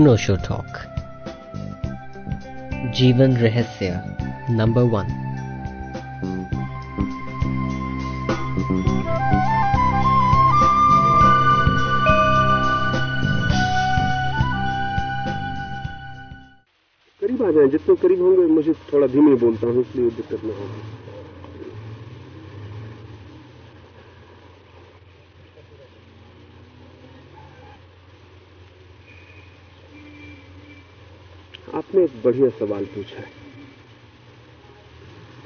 अनोशो talk जीवन रहस्य number one करीब आ जाए, जितने करीब होंगे, मुझे थोड़ा धीमे बोलता हूँ, इसलिए दिक्कत ना होगी आपने एक बढ़िया सवाल पूछा है।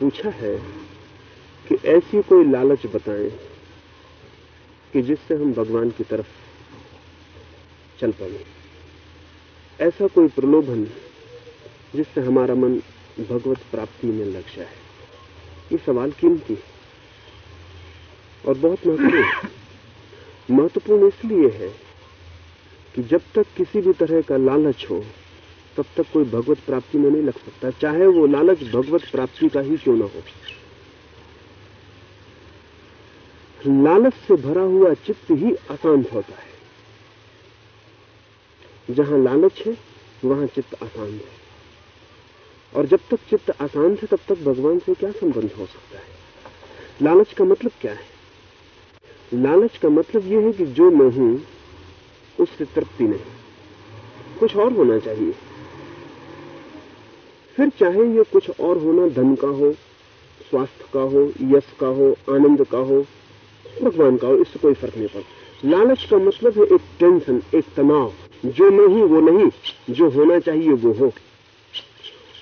पूछा है कि ऐसी कोई लालच बताएँ कि जिससे हम भगवान की तरफ़ चल पड़े। ऐसा कोई प्रलोभन जिससे हमारा मन भगवत प्राप्ति में लग जाए। ये सवाल कीमती और बहुत महत्वपूर्ण महत्वपूर्ण इसलिए है कि जब तक किसी भी तरह का लालच हो तब तक कोई भगवत प्राप्ति में नहीं लग सकता। चाहे वो लालच भगवत प्राप्ति का ही क्यों ना हो। लालच से भरा हुआ चित्त ही अशांत होता है। जहाँ लालच है, वहाँ चित्त अशांत है। और जब तक चित्त अशांत है, तब तक भगवान से क्या संबंध हो सकता है? लालच का मतलब क्या है? लालच का मतलब यह है कि जो मैं हूँ उससे तृप्ति नहीं। कुछ और होना चाहिए। फिर चाहे ये कुछ और होना धन का हो, स्वास्थ्य का हो, यश का हो, आनंद का हो, भगवान का हो, इससे कोई फ़र्क नहीं पड़ता। लालच का मतलब है एक टेंशन एक तनाव। जो मैं हूँ, वो नहीं। जो होना चाहिए, वो हो।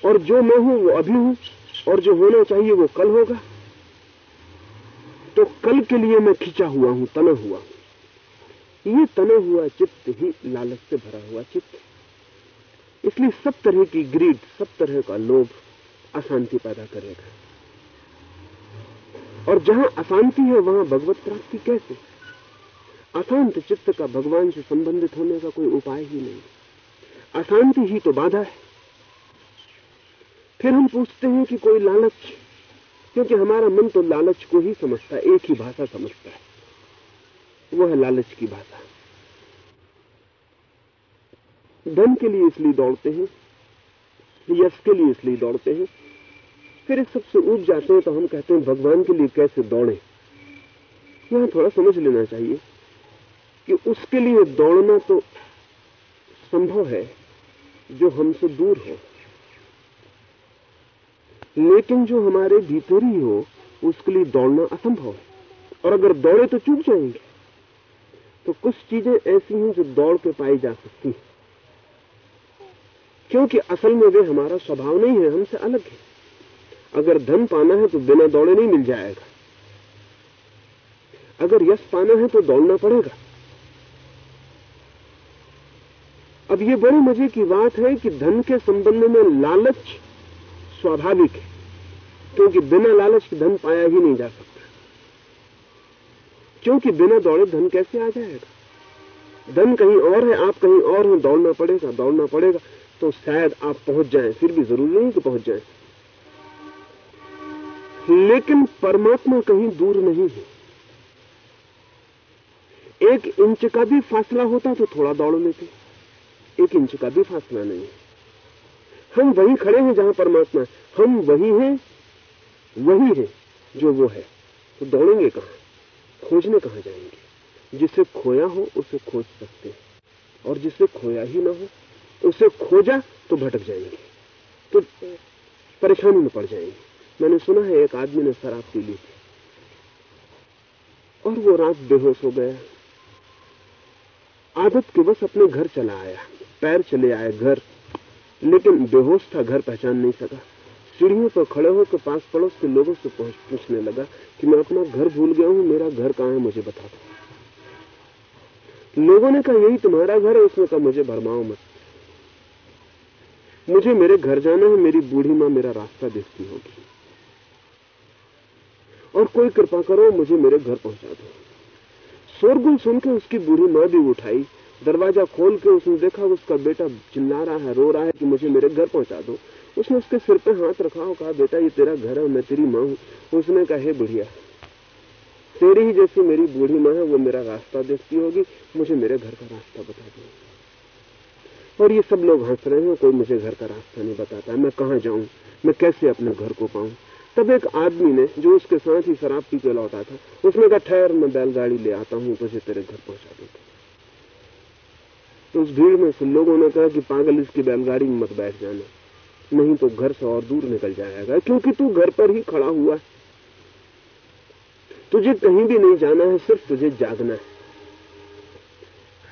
और जो मैं हूँ, वो अभी हूँ। और जो होना चाहिए, वो कल होगा। तो कल के लिए मैं खिंचा हुआ हूँ, तना हुआ हूँ। ये तना हुआ चित्त ही लालच से भरा हुआ चित्त। इसलिए सब तरह की ग्रीड सब तरह का लोभ, अशांति पैदा करेगा और जहाँ अशांति है, वहाँ भगवत प्राप्ति कैसे? अशांत चित्त का भगवान से संबंधित होने का कोई उपाय ही नहीं। अशांति ही तो बाधा है। फिर हम पूछते हैं कि कोई लालच, क्योंकि हमारा मन तो लालच को ही समझता है, एक ही भाषा समझता है। वो है लालच की भाषा। धन के लिए इसलिए दौड़ते हैं, यश के लिए इसलिए दौड़ते हैं। फिर इस सबसे उब जाते हैं तो हम कहते हैं, भगवान के लिए कैसे दौड़े? यहाँ थोड़ा समझ लेना चाहिए कि उसके लिए दौड़ना तो संभव है, जो हमसे दूर हो। लेकिन जो हमारे भीतर ही हो, उसके लिए दौड़ना असंभव है। और अगर दौड़े तो चूक जाएँगे। तो कुछ चीज़ें ऐसी हैं जो दौड़ के पाई जा सकती हैं। क्योंकि असल में वे हमारा स्वभाव नहीं है, हमसे अलग है। अगर धन पाना है तो बिना दौड़े नहीं मिल जाएगा। अगर यश पाना है तो दौड़ना पड़ेगा। अब ये बड़े मज़े की बात है कि धन के संबंध में लालच स्वाभाविक है, क्योंकि बिना लालच के धन पाया ही नहीं जा सकता। क्योंकि बिना दौड़े धन कैसे आ जाएगा? धन कहीं और है, आप कहीं और हैं, दौड़ना पड़ेगा दौड़ना पड़ेगा। तो शायद आप पहुँच जाएँ, फिर भी ज़रूरी नहीं कि पहुँच जाएँ। लेकिन परमात्मा कहीं दूर नहीं है। एक इंच का भी फासला होता तो थोड़ा दौड़ लेते। एक इंच का भी फासला नहीं। हम वहीं खड़े हैं जहाँ परमात्मा हम वही हैं, वही है जो वो है। तो दौड़ेंगे कहाँ? खोजने कहाँ जाएँगे? जिसे खोया हो, उसे खोज सकते हैं। और जिसे खोया ही ना हो उसे खोजा तो भटक जाएँगे। तो परेशानी में पड़ जाएँगे। मैंने सुना है एक आदमी ने शराब पी ली थी। और वो रात बेहोश हो गया। आदत के बस अपने घर चला आया। पैर चले आए घर। लेकिन बेहोश था, घर पहचान नहीं सका। सीढ़ियों पर खड़े होकर पास पड़ोस के लोगों से पूछने लगा कि मैं अपना घर भूल गया हूँ, मेरा घर कहाँ है, मुझे बता दो। लोगों ने कहा, यही तुम्हारा घर है, उसने कहा, मुझे भरमाओ मत। मुझे मेरे घर जाना है, मेरी बूढ़ी माँ मेरा रास्ता देखती होगी। और कोई कृपा करो, मुझे मेरे घर पहुँचा दो। शोरगुल सुन के उसकी बूढ़ी माँ भी उठाई। दरवाज़ा खोल के उसने देखा, उसका बेटा चिल्ला रहा है, रो रहा है कि मुझे मेरे घर पहुँचा दो। उसने उसके सिर पे हाथ रखा और कहा, बेटा, ये तेरा घर है मैं तेरी माँ हूँ। उसने कहा, हे बुढ़िया, तेरी ही जैसी मेरी बूढ़ी माँ है, वो मेरा रास्ता देखती होगी। मुझे मेरे घर का रास्ता बता दो। और ये सब लोग हंस रहे हैं, कोई मुझे घर का रास्ता नहीं बताता, मैं कहाँ जाऊँ, मैं कैसे अपने घर को पाऊँ? तब एक आदमी ने, जो उसके साथ ही शराब पी के लौटा था, उसने कहा, ठहर, मैं बैलगाड़ी ले आता हूँ तुझे तेरे घर पहुँचा देता तो उस भीड़ में से लोगों ने कहा कि पागल, इसकी बैलगाड़ी में मत बैठ जाना, नहीं तो घर से और दूर निकल जाएगा, क्योंकि तू घर पर ही खड़ा हुआ है। तुझे कहीं भी नहीं जाना है, सिर्फ़ तुझे जागना है।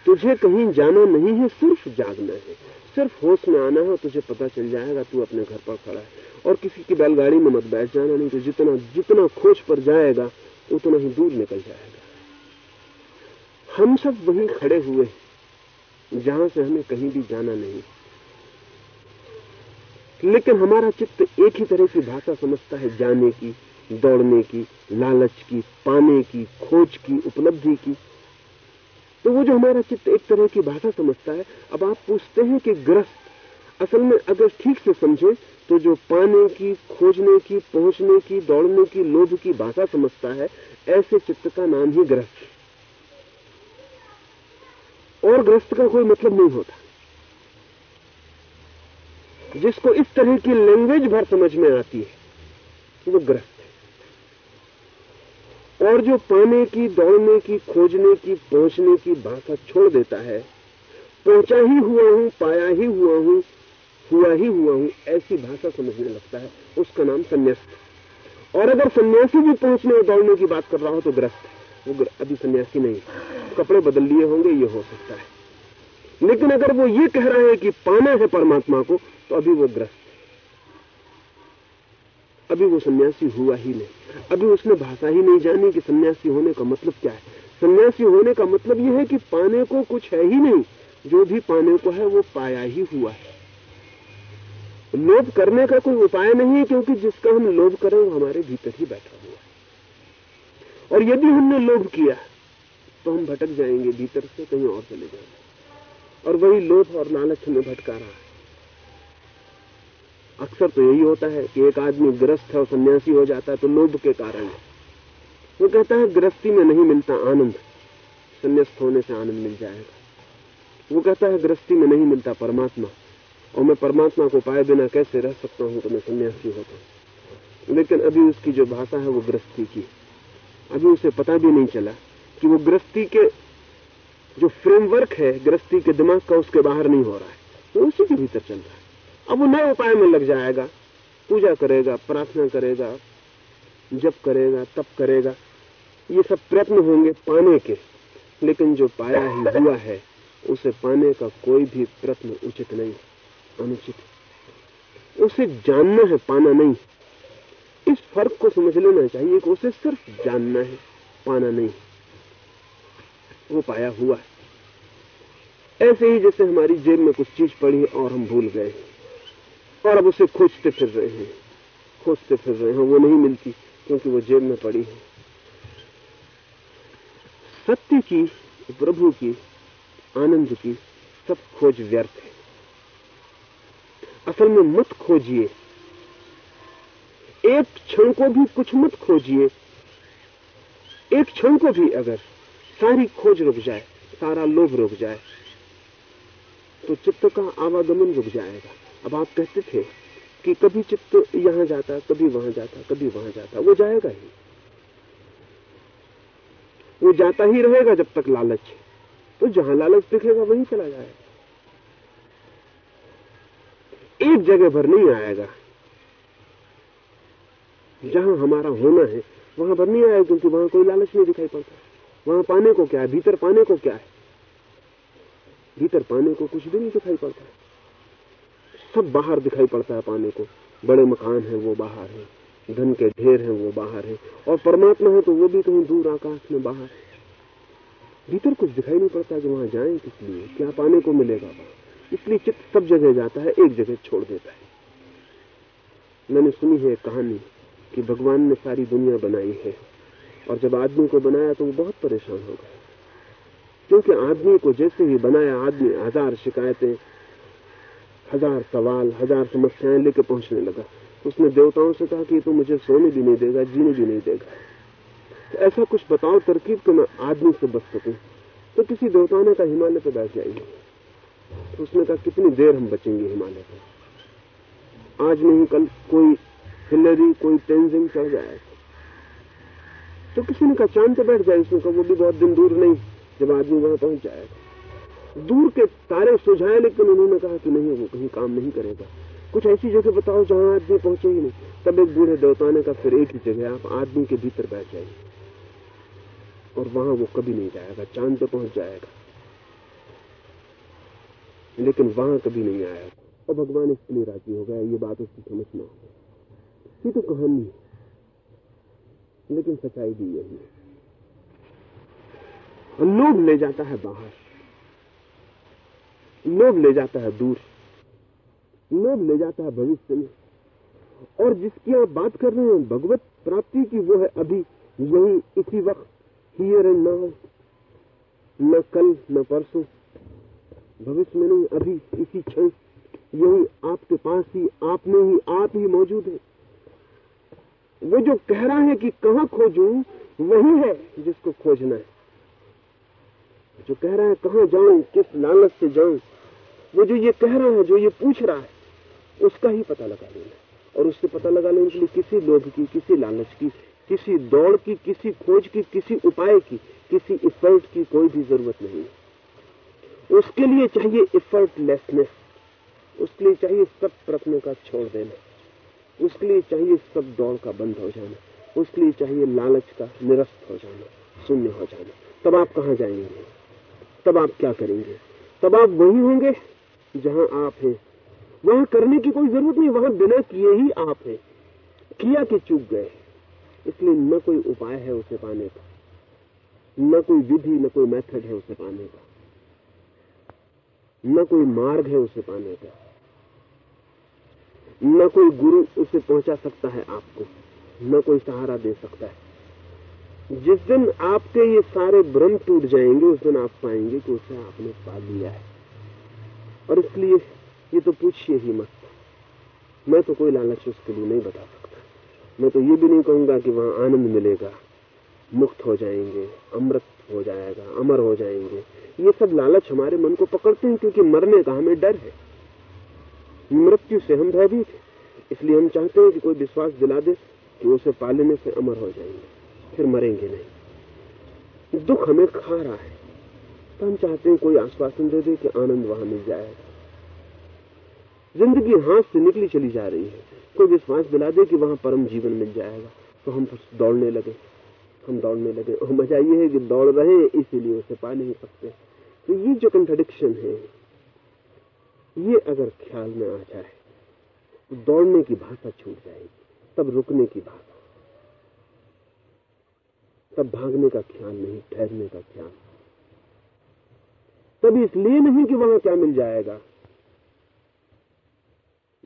तुझे कहीं जाना नहीं है, सिर्फ़ जागना है। सिर्फ़ होश में आना है तुझे पता चल जाएगा तू अपने घर पर खड़ा है। और किसी की बैलगाड़ी में मत बैठ जाना, नहीं तो जितना जितना खोज पर जाएगा, उतना ही दूर निकल जाएगा। हम सब वहीं खड़े हुए जहाँ से हमें कहीं भी जाना नहीं। लेकिन हमारा चित्त एक ही तरह की भाषा समझता है, जाने की, दौड़ने की, लालच की, पाने की, खोज की, उपलब्धि की। तो वो जो हमारा चित्त एक तरह की भाषा समझता है, अब आप पूछते हैं कि ग्रस्त, असल में अगर ठीक से समझे तो जो पाने की, खोजने की, पहुँचने की, दौड़ने की, लोभ की भाषा समझता है, ऐसे चित्त का नाम ही ग्रस्त। और ग्रस्त का कोई मतलब नहीं होता। जिसको इस तरह की लैंग्वेज भर समझ में आती है, वो ग्रस्त। और जो पाने की दौड़ने की, खोजने की, पहुँचने की भाषा छोड़ देता है, पहुँचा ही हुआ हूँ, पाया ही हुआ हूँ, हुआ ही हुआ हूँ, ऐसी भाषा समझने लगता है, उसका नाम संन्यास। और अगर सन्यासी भी पहुँचने और दौड़ने की बात कर रहा हो तो ग्रस्त, वो अभी सन्यासी नहीं कपड़े बदल लिए होंगे, ये हो सकता है। लेकिन अगर वो ये कह रहा है कि पाना है परमात्मा को तो अभी वो ग्रस्त। अभी वो सन्यासी हुआ ही नहीं। अभी उसने भाषा ही नहीं जानी कि सन्यासी होने का मतलब क्या है। सन्यासी होने का मतलब यह है कि पाने को कुछ है ही नहीं। जो भी पाने को है, वो पाया ही हुआ है। लोभ करने का कोई उपाय नहीं है क्योंकि जिसका हम लोभ करें, वो हमारे भीतर ही बैठा हुआ है। और यदि हमने लोभ किया तो हम भटक जाएँगे भीतर से कहीं और चले जाएँगे। और वही लोभ और लालच हमें भटका रहा है। अक्सर तो यही होता है कि एक आदमी ग्रस्त है और सन्यासी हो जाता है तो लोभ के कारण है। वो कहता है गृहस्थी में नहीं मिलता आनंद। संन्यास्त होने से आनंद मिल जाएगा। वो कहता है गृहस्थी में नहीं मिलता परमात्मा। और मैं परमात्मा को पाए बिना कैसे रह सकता हूँ तो मैं सन्यासी होता हूँ? लेकिन अभी उसकी जो भाषा है, वो गृहस्थी की। अभी उसे पता भी नहीं चला कि वो गृहस्थी के जो फ्रेमवर्क है गृहस्थी के दिमाग का उसके बाहर नहीं हो रहा है। वो उसी के भीतर चल रहा है। अब वो नए उपाय में लग जाएगा। पूजा करेगा, प्रार्थना करेगा, जप करेगा, तप करेगा। ये सब प्रयत्न होंगे पाने के। लेकिन जो पाया ही हुआ है, उसे पाने का कोई भी प्रयत्न उचित नहीं, अनुचित। उसे जानना है, पाना नहीं। इस फ़र्क को समझ लेना चाहिए कि उसे सिर्फ़ जानना है, पाना नहीं। वो पाया हुआ है। ऐसे ही जैसे हमारी जेब में कुछ चीज़ पड़ी और हम भूल गए। और अब उसे खोजते फिर रहे हैं। खोजते फिर रहे हैं। वो नहीं मिलती, क्योंकि वो जेब में पड़ी है। सत्य की, प्रभु की, आनंद की सब खोज व्यर्थ है। असल में मत खोजिए। एक क्षण को भी कुछ मत खोजिए। एक क्षण को भी अगर सारी खोज रुक जाए, सारा लोभ रुक जाए तो चित्त का आवागमन रुक जाएगा। अब आप कहते थे कि कभी चित्त यहाँ जाता, कभी वहाँ जाता, कभी वहाँ जाता, वो जाएगा ही। वो जाता ही रहेगा जब तक लालच तो जहाँ लालच दिखेगा, वहीं चला जाएगा। एक जगह भर नहीं आएगा। जहाँ हमारा होना है, वहाँ पर नहीं आएगा, क्योंकि वहाँ कोई लालच नहीं दिखाई पड़ता। वहाँ पाने को क्या है? भीतर पाने को क्या है? भीतर पाने को कुछ भी नहीं दिखाई पड़ता। सब बाहर दिखाई पड़ता है पाने को। बड़े मकान है, वो बाहर है। धन के ढेर है, वो बाहर है। और परमात्मा है तो वो भी कहीं दूर आकाश में बाहर है। भीतर कुछ दिखाई नहीं पड़ता कि वहाँ जाए किस लिए, क्या पाने को मिलेगा वहाँ। इसलिए चित्त सब जगह जाता है, एक जगह छोड़ देता है। मैंने सुनी है कहानी कि भगवान ने सारी दुनिया बनाई है और जब आदमी को बनाया तो वो बहुत परेशान हो गया। क्योंकि आदमी को जैसे ही बनाया, आदमी, हज़ार शिकायतें हज़ार सवाल, हज़ार समस्याएँ लेकर पहुँचने लगा। उसने देवताओं से कहा कि तो मुझे सोने भी नहीं देगा, जीने भी नहीं देगा। तो ऐसा कुछ बताओ, तरकीब तो मैं आदमी से बच सकूँ। तो किसी देवताओं ने कहा हिमालय पर बैठ जाइए। तो उसने कहा, कितनी देर हम बचेंगे हिमालय पर आज नहीं, कल कोई हिलरी, कोई तेंजिंग चढ़ जाएगा तो किसी ने कहा, चाँद पर बैठ जाए, उसने कहा, वो भी बहुत दिन दूर नहीं, जब आदमी वहाँ पहुँच जाएगा। दूर के तारे सुझाए, लेकिन उन्होंने कहा कि नहीं, वो कहीं काम नहीं करेगा। कुछ ऐसी जगह बताओ जहाँ आदमी पहुँचे ही नहीं। तब एक बूढ़े देवता ने कहा, फिर एक ही जगह आप आदमी के भीतर बैठ जाइए। और वहाँ वो कभी नहीं जाएगा, चाँद पे पहुँच जाएगा। लेकिन वहाँ कभी नहीं आएगा और भगवान इसके लिए राज़ी हो गया ये बात उसकी समझ में आ ये तो कहानी है, लेकिन सच्चाई भी यही है। लोग ले जाता है बाहर। लोभ ले जाता है दूर। लोभ ले जाता है भविष्य में। और जिसकी आप बात कर रहे हैं, भगवत प्राप्ति की वो है अभी। यही इसी वक्त हियर एंड नाउ न कल, न परसों। भविष्य में नहीं, अभी, इसी क्षण। यही आपके पास ही, आप में ही, आप ही मौजूद है। वो जो कह रहा है कि कहाँ खोजूं, वही है जिसको खोजना है। जो कह रहा है, कहाँ जाऊँ, किस लालच से जाऊँ? वो जो ये कह रहा है, जो ये पूछ रहा है, उसका ही पता लगा लेना और उससे पता लगा लेने के लिए किसी लोभ की, किसी लालच की, किसी दौड़ की, किसी खोज की, किसी उपाय की, किसी इफर्ट की कोई भी ज़रूरत नहीं उसके लिए चाहिए इफर्टलेसनेस उसके लिए चाहिए सब प्रश्नों का छोड़ देना। उसके लिए चाहिए सब दौड़ का बंद हो जाना। उसके लिए चाहिए लालच का निरस्त हो जाना, शून्य हो जाना। तब आप कहाँ जाएँगे? तब आप क्या करेंगे? तब आप वही होंगे जहाँ आप हैं। वहाँ करने की कोई ज़रूरत नहीं, वहाँ बिना किए ही आप हैं। किया कि चूक गए। इसलिए न कोई उपाय है उसे पाने का। न कोई विधि, न कोई मेथड है उसे पाने का। न कोई मार्ग है उसे पाने का। न कोई गुरु उसे पहुँचा सकता है आपको, न कोई सहारा दे सकता है। जिस दिन आपके ये सारे भ्रम टूट जाएँगे, उस दिन आप पाएँगे कि उसे आपने पा लिया है। और इसलिए ये तो पूछिए ही मत। मैं तो कोई लालच उसके लिए नहीं बता सकता। मैं तो ये भी नहीं कहूँगा कि वहाँ आनंद मिलेगा। मुक्त हो जाएँगे, अमृत हो जाएगा, अमर हो जाएँगे। ये सब लालच हमारे मन को पकड़ते हैं क्योंकि मरने का हमें डर है। मृत्यु से हम भयभीत इसलिए हम चाहते हैं कि कोई विश्वास दिला दे कि उसे पालने से अमर हो जाएँगे। फिर मरेंगे नहीं। दुख हमें खा रहा है। तो हम चाहते हैं कोई आश्वासन दे दे कि आनंद वहाँ मिल जाएगा ज़िंदगी हाथ से निकली चली जा रही है। कोई विश्वास दिला दे कि वहाँ परम जीवन मिल जाएगा। तो हम दौड़ने लगे। हम दौड़ने लगे। और मज़ा ये है कि दौड़ रहे, इसीलिए उसे पा नहीं सकते। तो ये जो कंट्रडिक्शन है, ये अगर ख्याल में आ जाए तो दौड़ने की भाषा छूट जाएगी। तब रुकने की भाषा तब भागने का ख्याल नहीं, ठहरने का ख्याल। तब इसलिए नहीं कि वहाँ क्या मिल जाएगा।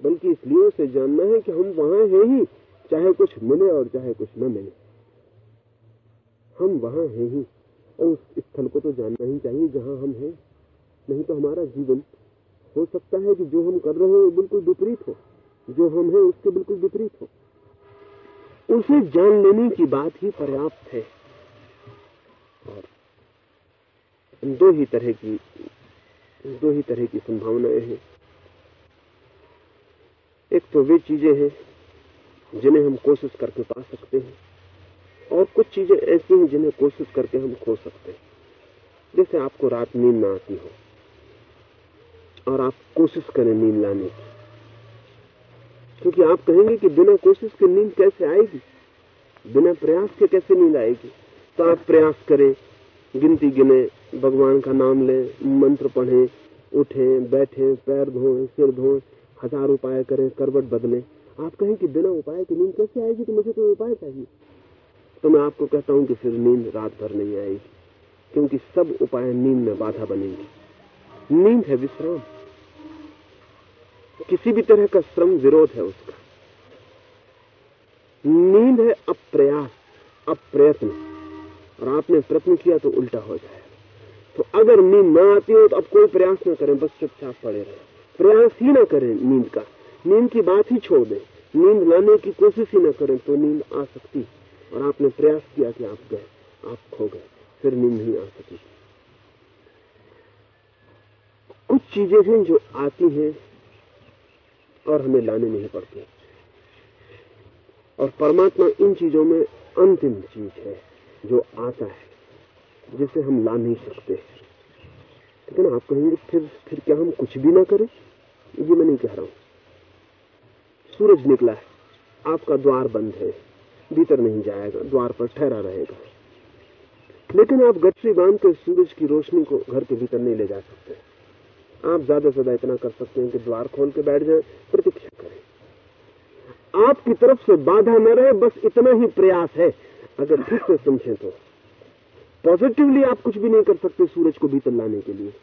बल्कि इसलिए उसे जानना है कि हम वहाँ हैं ही, चाहे कुछ मिले और चाहे कुछ न मिले। हम वहाँ हैं ही, और उस स्थल को तो जानना ही चाहिए जहाँ हम हैं। नहीं तो हमारा जीवन हो सकता है कि जो हम कर रहे हैं वो बिल्कुल विपरीत हो। जो हम हैं उसके बिल्कुल विपरीत हो। उसे जान लेने की बात ही पर्याप्त है। और दो ही तरह की, दो ही तरह की संभावनाएँ हैं। एक तो वे चीज़ें हैं जिन्हें हम कोशिश करके पा सकते हैं, और कुछ चीज़ें ऐसी हैं जिन्हें कोशिश करके हम खो सकते हैं। जैसे आपको रात नींद ना आती हो, और आप कोशिश करें नींद लाने की। क्योंकि आप कहेंगे कि बिना कोशिश के नींद कैसे आएगी? बिना प्रयास के कैसे नींद आएगी? तो आप प्रयास करें, गिनती गिने, भगवान का नाम लें, मंत्र पढ़ें, उठें, बैठें, पैर धोएँ, सिर धोएँ, हज़ार उपाय करें, करवट बदलें। आप कहें कि बिना उपाय की नींद कैसे आएगी? तो मुझे कोई उपाय चाहिए। तो मैं आपको कहता हूँ कि फिर नींद रात भर नहीं आएगी, क्योंकि सब उपाय नींद में बाधा बनेंगे। नींद है विश्राम। किसी भी तरह का श्रम विरोध है उसका। नींद है अप्रयास, अप्रयत्न। और आपने प्रयत्न किया तो उल्टा हो जाएगा तो अगर नींद न आती हो तो अब कोई प्रयास न करें, बस चुपचाप पड़े रहे। प्रयास ही ना करें नींद का। नींद की बात ही छोड़ दें। नींद लाने की कोशिश ही ना करें तो नींद आ सकती। और आपने प्रयास किया कि आप गए, आप खो गए, फिर नींद नहीं आ सकी। कुछ चीज़ें हैं जो आती हैं और हमें लाने नहीं पड़ते। और परमात्मा इन चीज़ों में अंतिम चीज़ है, जो आता है, जिसे हम ला नहीं सकते। लेकिन आप कहेंगे, फिर फिर क्या हम कुछ भी ना करें? ये मैं नहीं कह रहा हूँ। सूरज निकला है, आपका द्वार बंद है, भीतर नहीं जाएगा, द्वार पर ठहरा रहेगा। लेकिन आप गठरी बाँध कर सूरज की रोशनी को घर के भीतर नहीं ले जा सकते। आप ज़्यादा से ज़्यादा इतना कर सकते हैं कि द्वार खोल के बैठ जाए, प्रतीक्षा करें। आपकी तरफ़ से बाधा न रहे, बस इतना ही प्रयास है। अगर ठीक से समझें तो। पॉजिटिवली आप कुछ भी नहीं कर सकते सूरज को भीतर लाने के लिए।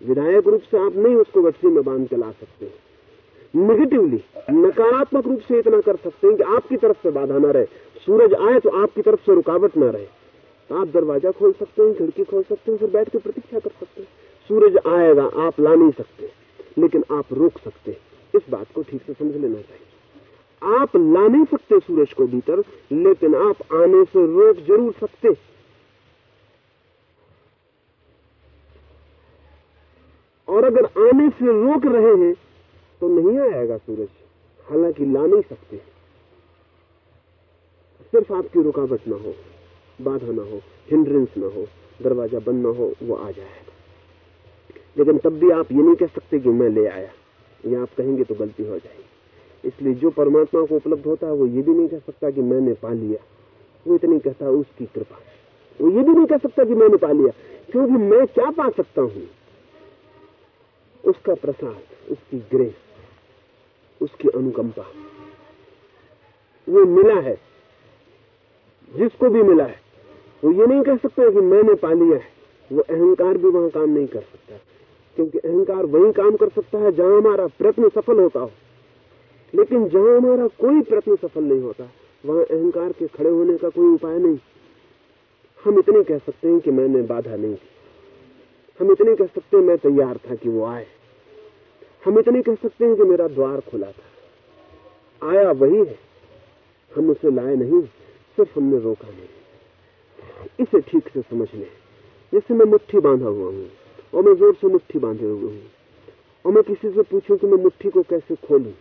विधायक रूप से आप नहीं उसको गठरी में बाँध के ला सकते। निगेटिवली नकारात्मक रूप से इतना कर सकते हैं कि आपकी तरफ़ से बाधा न रहे। सूरज आए तो आपकी तरफ़ से रुकावट न रहे। आप दरवाज़ा खोल सकते हैं, खिड़की खोल सकते हैं, फिर बैठ के प्रतीक्षा कर सकते हैं। सूरज आएगा, आप ला नहीं सकते, लेकिन आप रोक सकते इस बात को ठीक से समझ लेना चाहिए। आप ला नहीं सकते सूरज को भीतर, लेकिन आप आने से रोक ज़रूर सकते और अगर आने से रोक रहे हैं तो नहीं आएगा सूरज। हालाँकि ला नहीं सकते। सिर्फ़ आपकी रुकावट ना हो, बाधा ना हो हिंड्रेंस ना हो, दरवाज़ा बंद ना हो, वो आ जाएगा। लेकिन तब भी आप ये नहीं कह सकते कि मैं ले आया। ये आप कहेंगे तो गलती हो जाएगी। इसलिए जो परमात्मा को उपलब्ध होता है, वो ये भी नहीं कह सकता कि मैंने पा लिया। वो इतनी कहता उसकी कृपा। वो ये भी नहीं कह सकता कि मैंने पा लिया। क्योंकि मैं क्या पा सकता हूँ? उसका प्रसाद, उसकी ग्रेस, उसकी अनुकंपा। वो मिला है। जिसको भी मिला है। वो ये नहीं कह सकता कि मैंने पा लिया है। वो अहंकार भी वहाँ काम नहीं कर सकता। क्योंकि अहंकार वही काम कर सकता है जहाँ हमारा प्रयत्न सफल होता हो। लेकिन जहाँ हमारा कोई प्रयत्न सफल नहीं होता, वहाँ अहंकार के खड़े होने का कोई उपाय नहीं। हम इतने कह सकते हैं कि मैंने बाधा नहीं की। हम इतने कह सकते हैं मैं तैयार था कि वो आए। हम इतने कह सकते हैं कि मेरा द्वार खुला था। आया वही है। हम उसे लाए नहीं, सिर्फ़ हमने रोका नहीं। इसे ठीक से समझ लें जैसे मैं मुट्ठी बांधा हुआ हूँ। और मैं ज़ोर से मुट्ठी बांधे हुए हूँ। और मैं किसी से पूछूँ कि मैं मुट्ठी को कैसे खोलूं?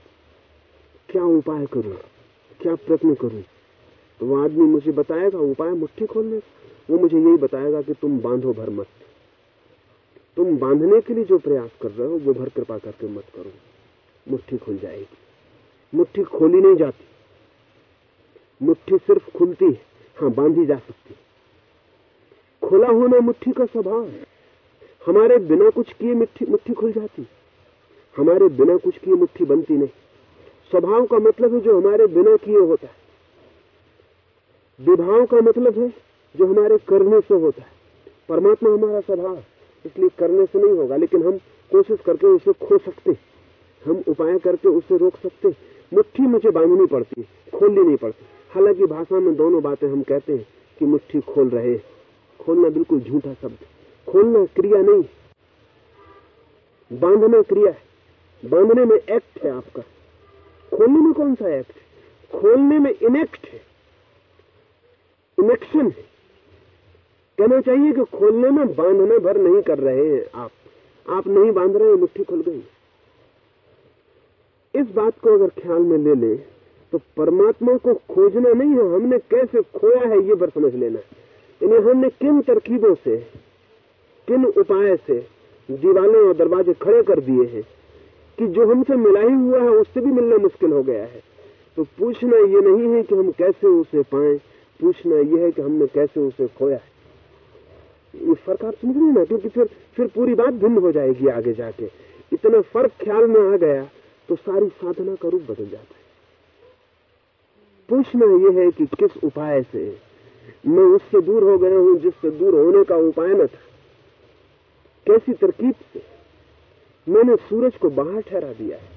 क्या उपाय करूँ? क्या प्रयत्न करूँ? तो वो आदमी मुझे बताएगा, उपाय मुट्ठी खोलने? वो मुझे यही बताएगा कि तुम बांधो भर मत। तुम बांधने के लिए जो प्रयास कर रहे हो, वो भर कृपा करके मत करो। मुट्ठी खुल जाएगी। मुट्ठी खोली नहीं जाती। मुट्ठी सिर्फ़ खुलती है। हाँ बांधी जा सकती खुला होना मुट्ठी का स्वभाव है। हमारे बिना कुछ किए मिट्टी मुट्ठी खुल जाती। हमारे बिना कुछ किए मुट्ठी बनती नहीं। स्वभाव का मतलब है जो हमारे बिना किए होता है। विभाव का मतलब है जो हमारे करने से होता है। परमात्मा हमारा स्वभाव इसलिए करने से नहीं होगा, लेकिन हम कोशिश करके उसे खो सकते हम उपाय करके उसे रोक सकते मुट्ठी मुझे बांधनी पड़ती खोलनी नहीं पड़ती। हालाँकि भाषा में दोनों बातें हम कहते हैं कि मुट्ठी खोल रहे खोलना बिल्कुल झूठा शब्द खोलना क्रिया नहीं बांधना क्रिया है। बांधने में एक्ट है आपका। खोलने में कौन सा एक्ट है? खोलने में इनेक्ट है। इनेक्शन है। कहना चाहिए कि खोलने में बांधने भर नहीं कर रहे हैं आप। आप नहीं बाँध रहे हैं मुट्ठी खुल गई। इस बात को अगर ख्याल में ले ले तो परमात्मा को खोजना नहीं है, हमने कैसे खोया है ये पर समझ लेना। यानी हमने किन तरकीबों से किन उपाय से दीवालों और दरवाजे खड़े कर दिए हैं कि जो हमसे मिला ही हुआ है उससे भी मिलना मुश्किल हो गया है। तो पूछना ये नहीं है कि हम कैसे उसे पाए, पूछना यह है कि हमने कैसे उसे खोया है। ये फ़र्क आप समझ रहे ना? क्योंकि फिर फिर पूरी बात भिन्न हो जाएगी आगे जाके। इतना फ़र्क ख्याल में आ गया तो सारी साधना का रूप बदल जाता है। पूछना यह है कि किस उपाय से मैं उससे दूर हो गया हूँ जिससे दूर होने का उपाय न था। कैसी तरकीब से मैंने सूरज को बाहर ठहरा दिया है।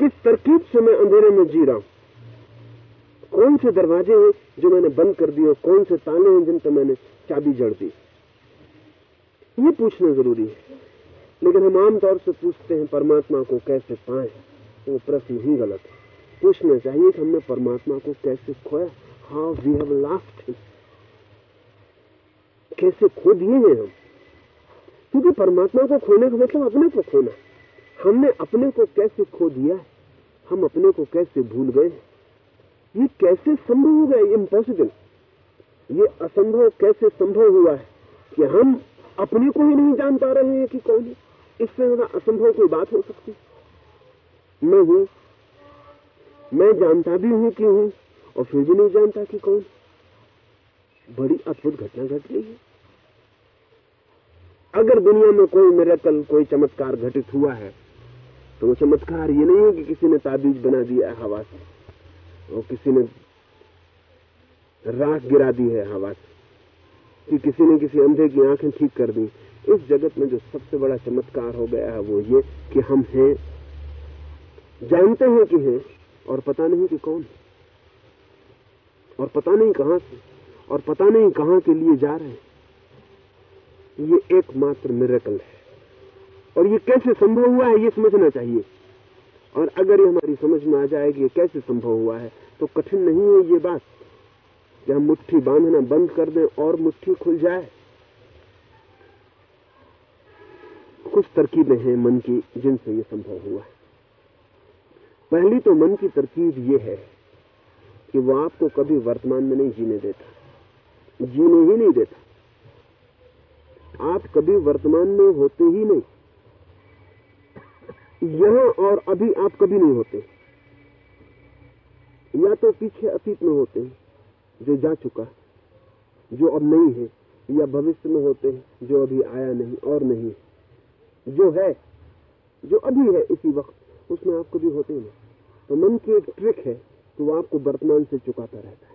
किस तरकीब से मैं अंधेरे में जी रहा हूँ? कौन से दरवाजे हैं जो मैंने बंद कर दिए कौन से ताले हैं जिन पर मैंने चाबी जड़ दी? ये पूछना ज़रूरी है। लेकिन हम आमतौर से पूछते हैं, परमात्मा को कैसे पाए? वो प्रश्न ही गलत है। पूछना चाहिए कि हमने परमात्मा को कैसे खोया? हाउ वी हैव लास्ट कैसे खो दिए हैं हम? क्योंकि परमात्मा को खोने का मतलब अपने को खोना। हमने अपने को कैसे खो दिया है? हम अपने को कैसे भूल गए ये कैसे संभव हो गया इम्पॉसिबल ये असंभव कैसे संभव हुआ है कि हम अपने को ही नहीं जान पा रहे हैं कि कौन है? इससे ज़्यादा असंभव कोई बात हो सकती मैं हूँ। मैं जानता भी हूँ कि हूँ, और फिर भी नहीं जानता कि कौन बड़ी अद्भुत घटना घट रही है। अगर दुनिया में कोई मेरेकल कोई चमत्कार घटित हुआ है तो वो चमत्कार ये नहीं है कि किसी ने ताबीज बना दिया है हवा से। और किसी ने राख गिरा दी है हवा से। कि किसी ने किसी अंधे की आँखें ठीक कर दी। इस जगत में जो सबसे बड़ा चमत्कार हो गया है वो ये कि हम हैं, जानते हैं कि हैं और पता नहीं कि कौन और पता नहीं कहाँ से। और पता नहीं कहाँ के लिए जा रहे हैं। ये एकमात्र मिरेकल है। और ये कैसे संभव हुआ है, ये समझना चाहिए। और अगर ये हमारी समझ में आ जाए कि ये कैसे संभव हुआ है तो कठिन नहीं है ये बात कि हम मुट्ठी बांधना बंद कर दें और मुट्ठी खुल जाए। कुछ तरकीबें हैं मन की जिनसे ये संभव हुआ है। पहली तो मन की तरकीब ये है कि वो आपको कभी वर्तमान में नहीं जीने देता। जीने ही नहीं देता। आप कभी वर्तमान में होते ही नहीं। यहाँ और अभी आप कभी नहीं होते। या तो पीछे अतीत में होते हैं, जो जा चुका जो अब नहीं है, या भविष्य में होते हैं, जो अभी आया नहीं और नहीं जो है, जो अभी है इसी वक्त, उसमें आप कभी होते नहीं। तो मन की एक ट्रिक है कि वो आपको वर्तमान से चुकाता रहता है।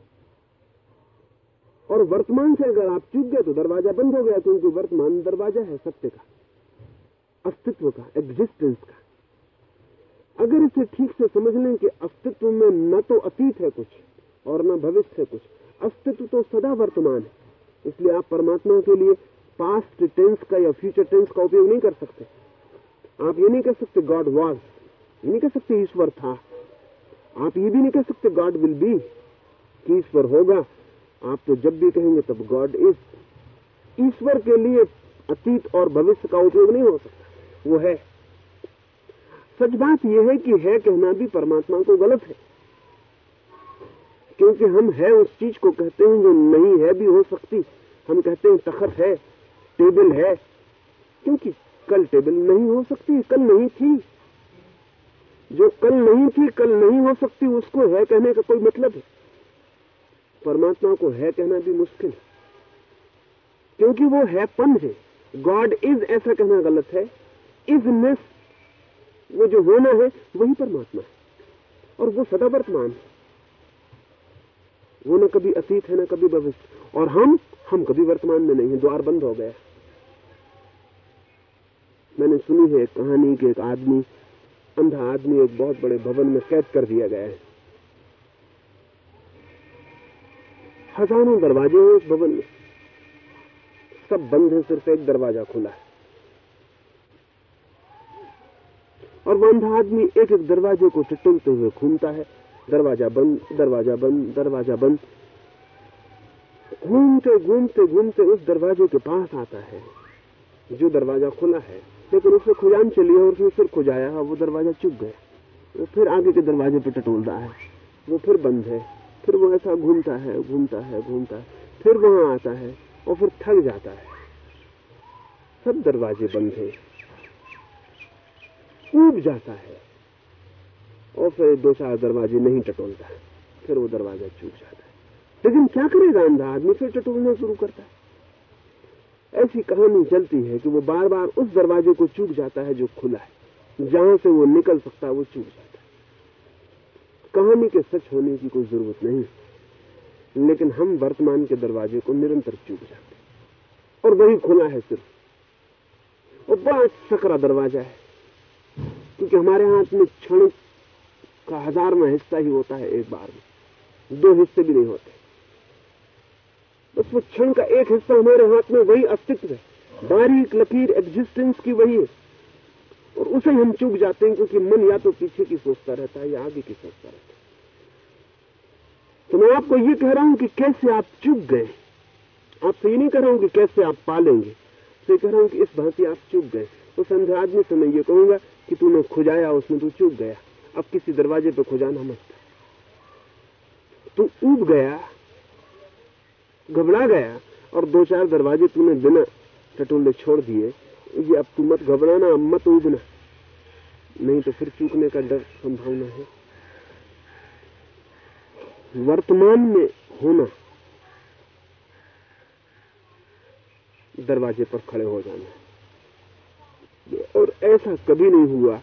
और वर्तमान से अगर आप चूक गए तो दरवाज़ा बंद हो गया क्योंकि वर्तमान दरवाज़ा है सत्य का, अस्तित्व का एग्जिस्टेंस का। अगर इसे ठीक से समझ लें कि अस्तित्व में न तो अतीत है कुछ और न भविष्य है कुछ, अस्तित्व तो सदा वर्तमान है। इसलिए आप परमात्मा के लिए पास्ट टेंस का या फ्यूचर टेंस का उपयोग नहीं कर सकते। आप ये नहीं कह सकते गॉड वॉज़ ये नहीं कह सकते ईश्वर था। आप ये भी नहीं कह सकते गॉड विल बी कि ईश्वर होगा। आप तो जब भी कहेंगे तब गॉड इज़ ईश्वर के लिए अतीत और भविष्य का उपयोग नहीं हो सकता। वो है। सच बात यह है कि है कहना भी परमात्मा को गलत है। क्योंकि हम है उस चीज़ को कहते हैं जो नहीं है भी हो सकती। हम कहते हैं तखत है, टेबल है। क्योंकि कल टेबल नहीं हो सकती, कल नहीं थी। जो कल नहीं थी, कल नहीं हो सकती, उसको है कहने का कोई मतलब है। परमात्मा को है कहना भी मुश्किल है। क्योंकि वो है है गॉड इज़ ऐसा कहना गलत है। इजनेस वो जो होना है, वही परमात्मा है। और वो सदा वर्तमान है। वो न कभी अतीत है, न कभी भविष्य। और हम हम कभी वर्तमान में नहीं है, द्वार बंद हो गया मैंने सुनी है कहानी कि एक आदमी, अंधा आदमी, एक बहुत बड़े भवन में कैद कर दिया गया है। हज़ारों दरवाजे हैं उस भवन में। सब बंद है, सिर्फ़ एक दरवाज़ा खुला है। और अंधा आदमी एक एक दरवाजे को टटोलते हुए घूमता है। दरवाज़ा बंद दरवाज़ा बंद दरवाज़ा बंद। घूमते घूमते घूमते उस दरवाजे के पास आता है, जो दरवाज़ा खुला है। लेकिन उसने खुजान चली और उसने सिर खुजाया वो दरवाज़ा चुप गया। वो फिर आगे के दरवाजे पर टटोल रहा है। वो फिर बंद है। फिर वो ऐसा घूमता है घूमता है घूमता है, फिर वहाँ आता है और फिर थक जाता है। सब दरवाजे बंद है। ऊब जाता है और फिर दो चार दरवाजे नहीं टटोलता, फिर वो दरवाज़ा चूक जाता है। लेकिन क्या करेगा अंधा आदमी? फिर टटोलना शुरू करता है। ऐसी कहानी चलती है कि वो बार बार उस दरवाजे को चूक जाता है जो खुला है। जहाँ से वो निकल सकता है, वो चूक जाता है। कहानी के सच होने की कोई ज़रूरत नहीं। लेकिन हम वर्तमान के दरवाजे को निरंतर चूक जाते और वही खुला है सिर्फ़। और बड़ा सकरा दरवाज़ा है। क्योंकि हमारे हाथ में क्षण का हजारवा हिस्सा ही होता है एक बार में। दो हिस्से भी नहीं होते। बस वो क्षण का एक हिस्सा हमारे हाथ में वही अस्तित्व है। बारीक लकीर एग्जिस्टेंस की वही है। और उसे हम चूक जाते हैं क्योंकि मन या तो पीछे की सोचता रहता है या आगे की सोचता रहता है। तो मैं आपको ये कह रहा हूँ कि कैसे आप चुप गए? आपसे ये नहीं कह रहा हूँ कि कैसे आप पालेंगे। आपसे कह रहा हूँ कि इस भांति आप चूक गए। उस अंधे आदमी से मैं ये कहूँगा कि तूने खुजाया, उसमें तू चूक गया। अब किसी दरवाजे पे खुजाना मत। तू ऊब गया, घबरा गया और दो चार दरवाजे तूने बिना टटोले छोड़ दिए। ये अब तू मत घबराना मत उबना नहीं तो फिर चूकने का डर संभावना है। वर्तमान में होना। दरवाजे पर खड़े हो जाना। और ऐसा कभी नहीं हुआ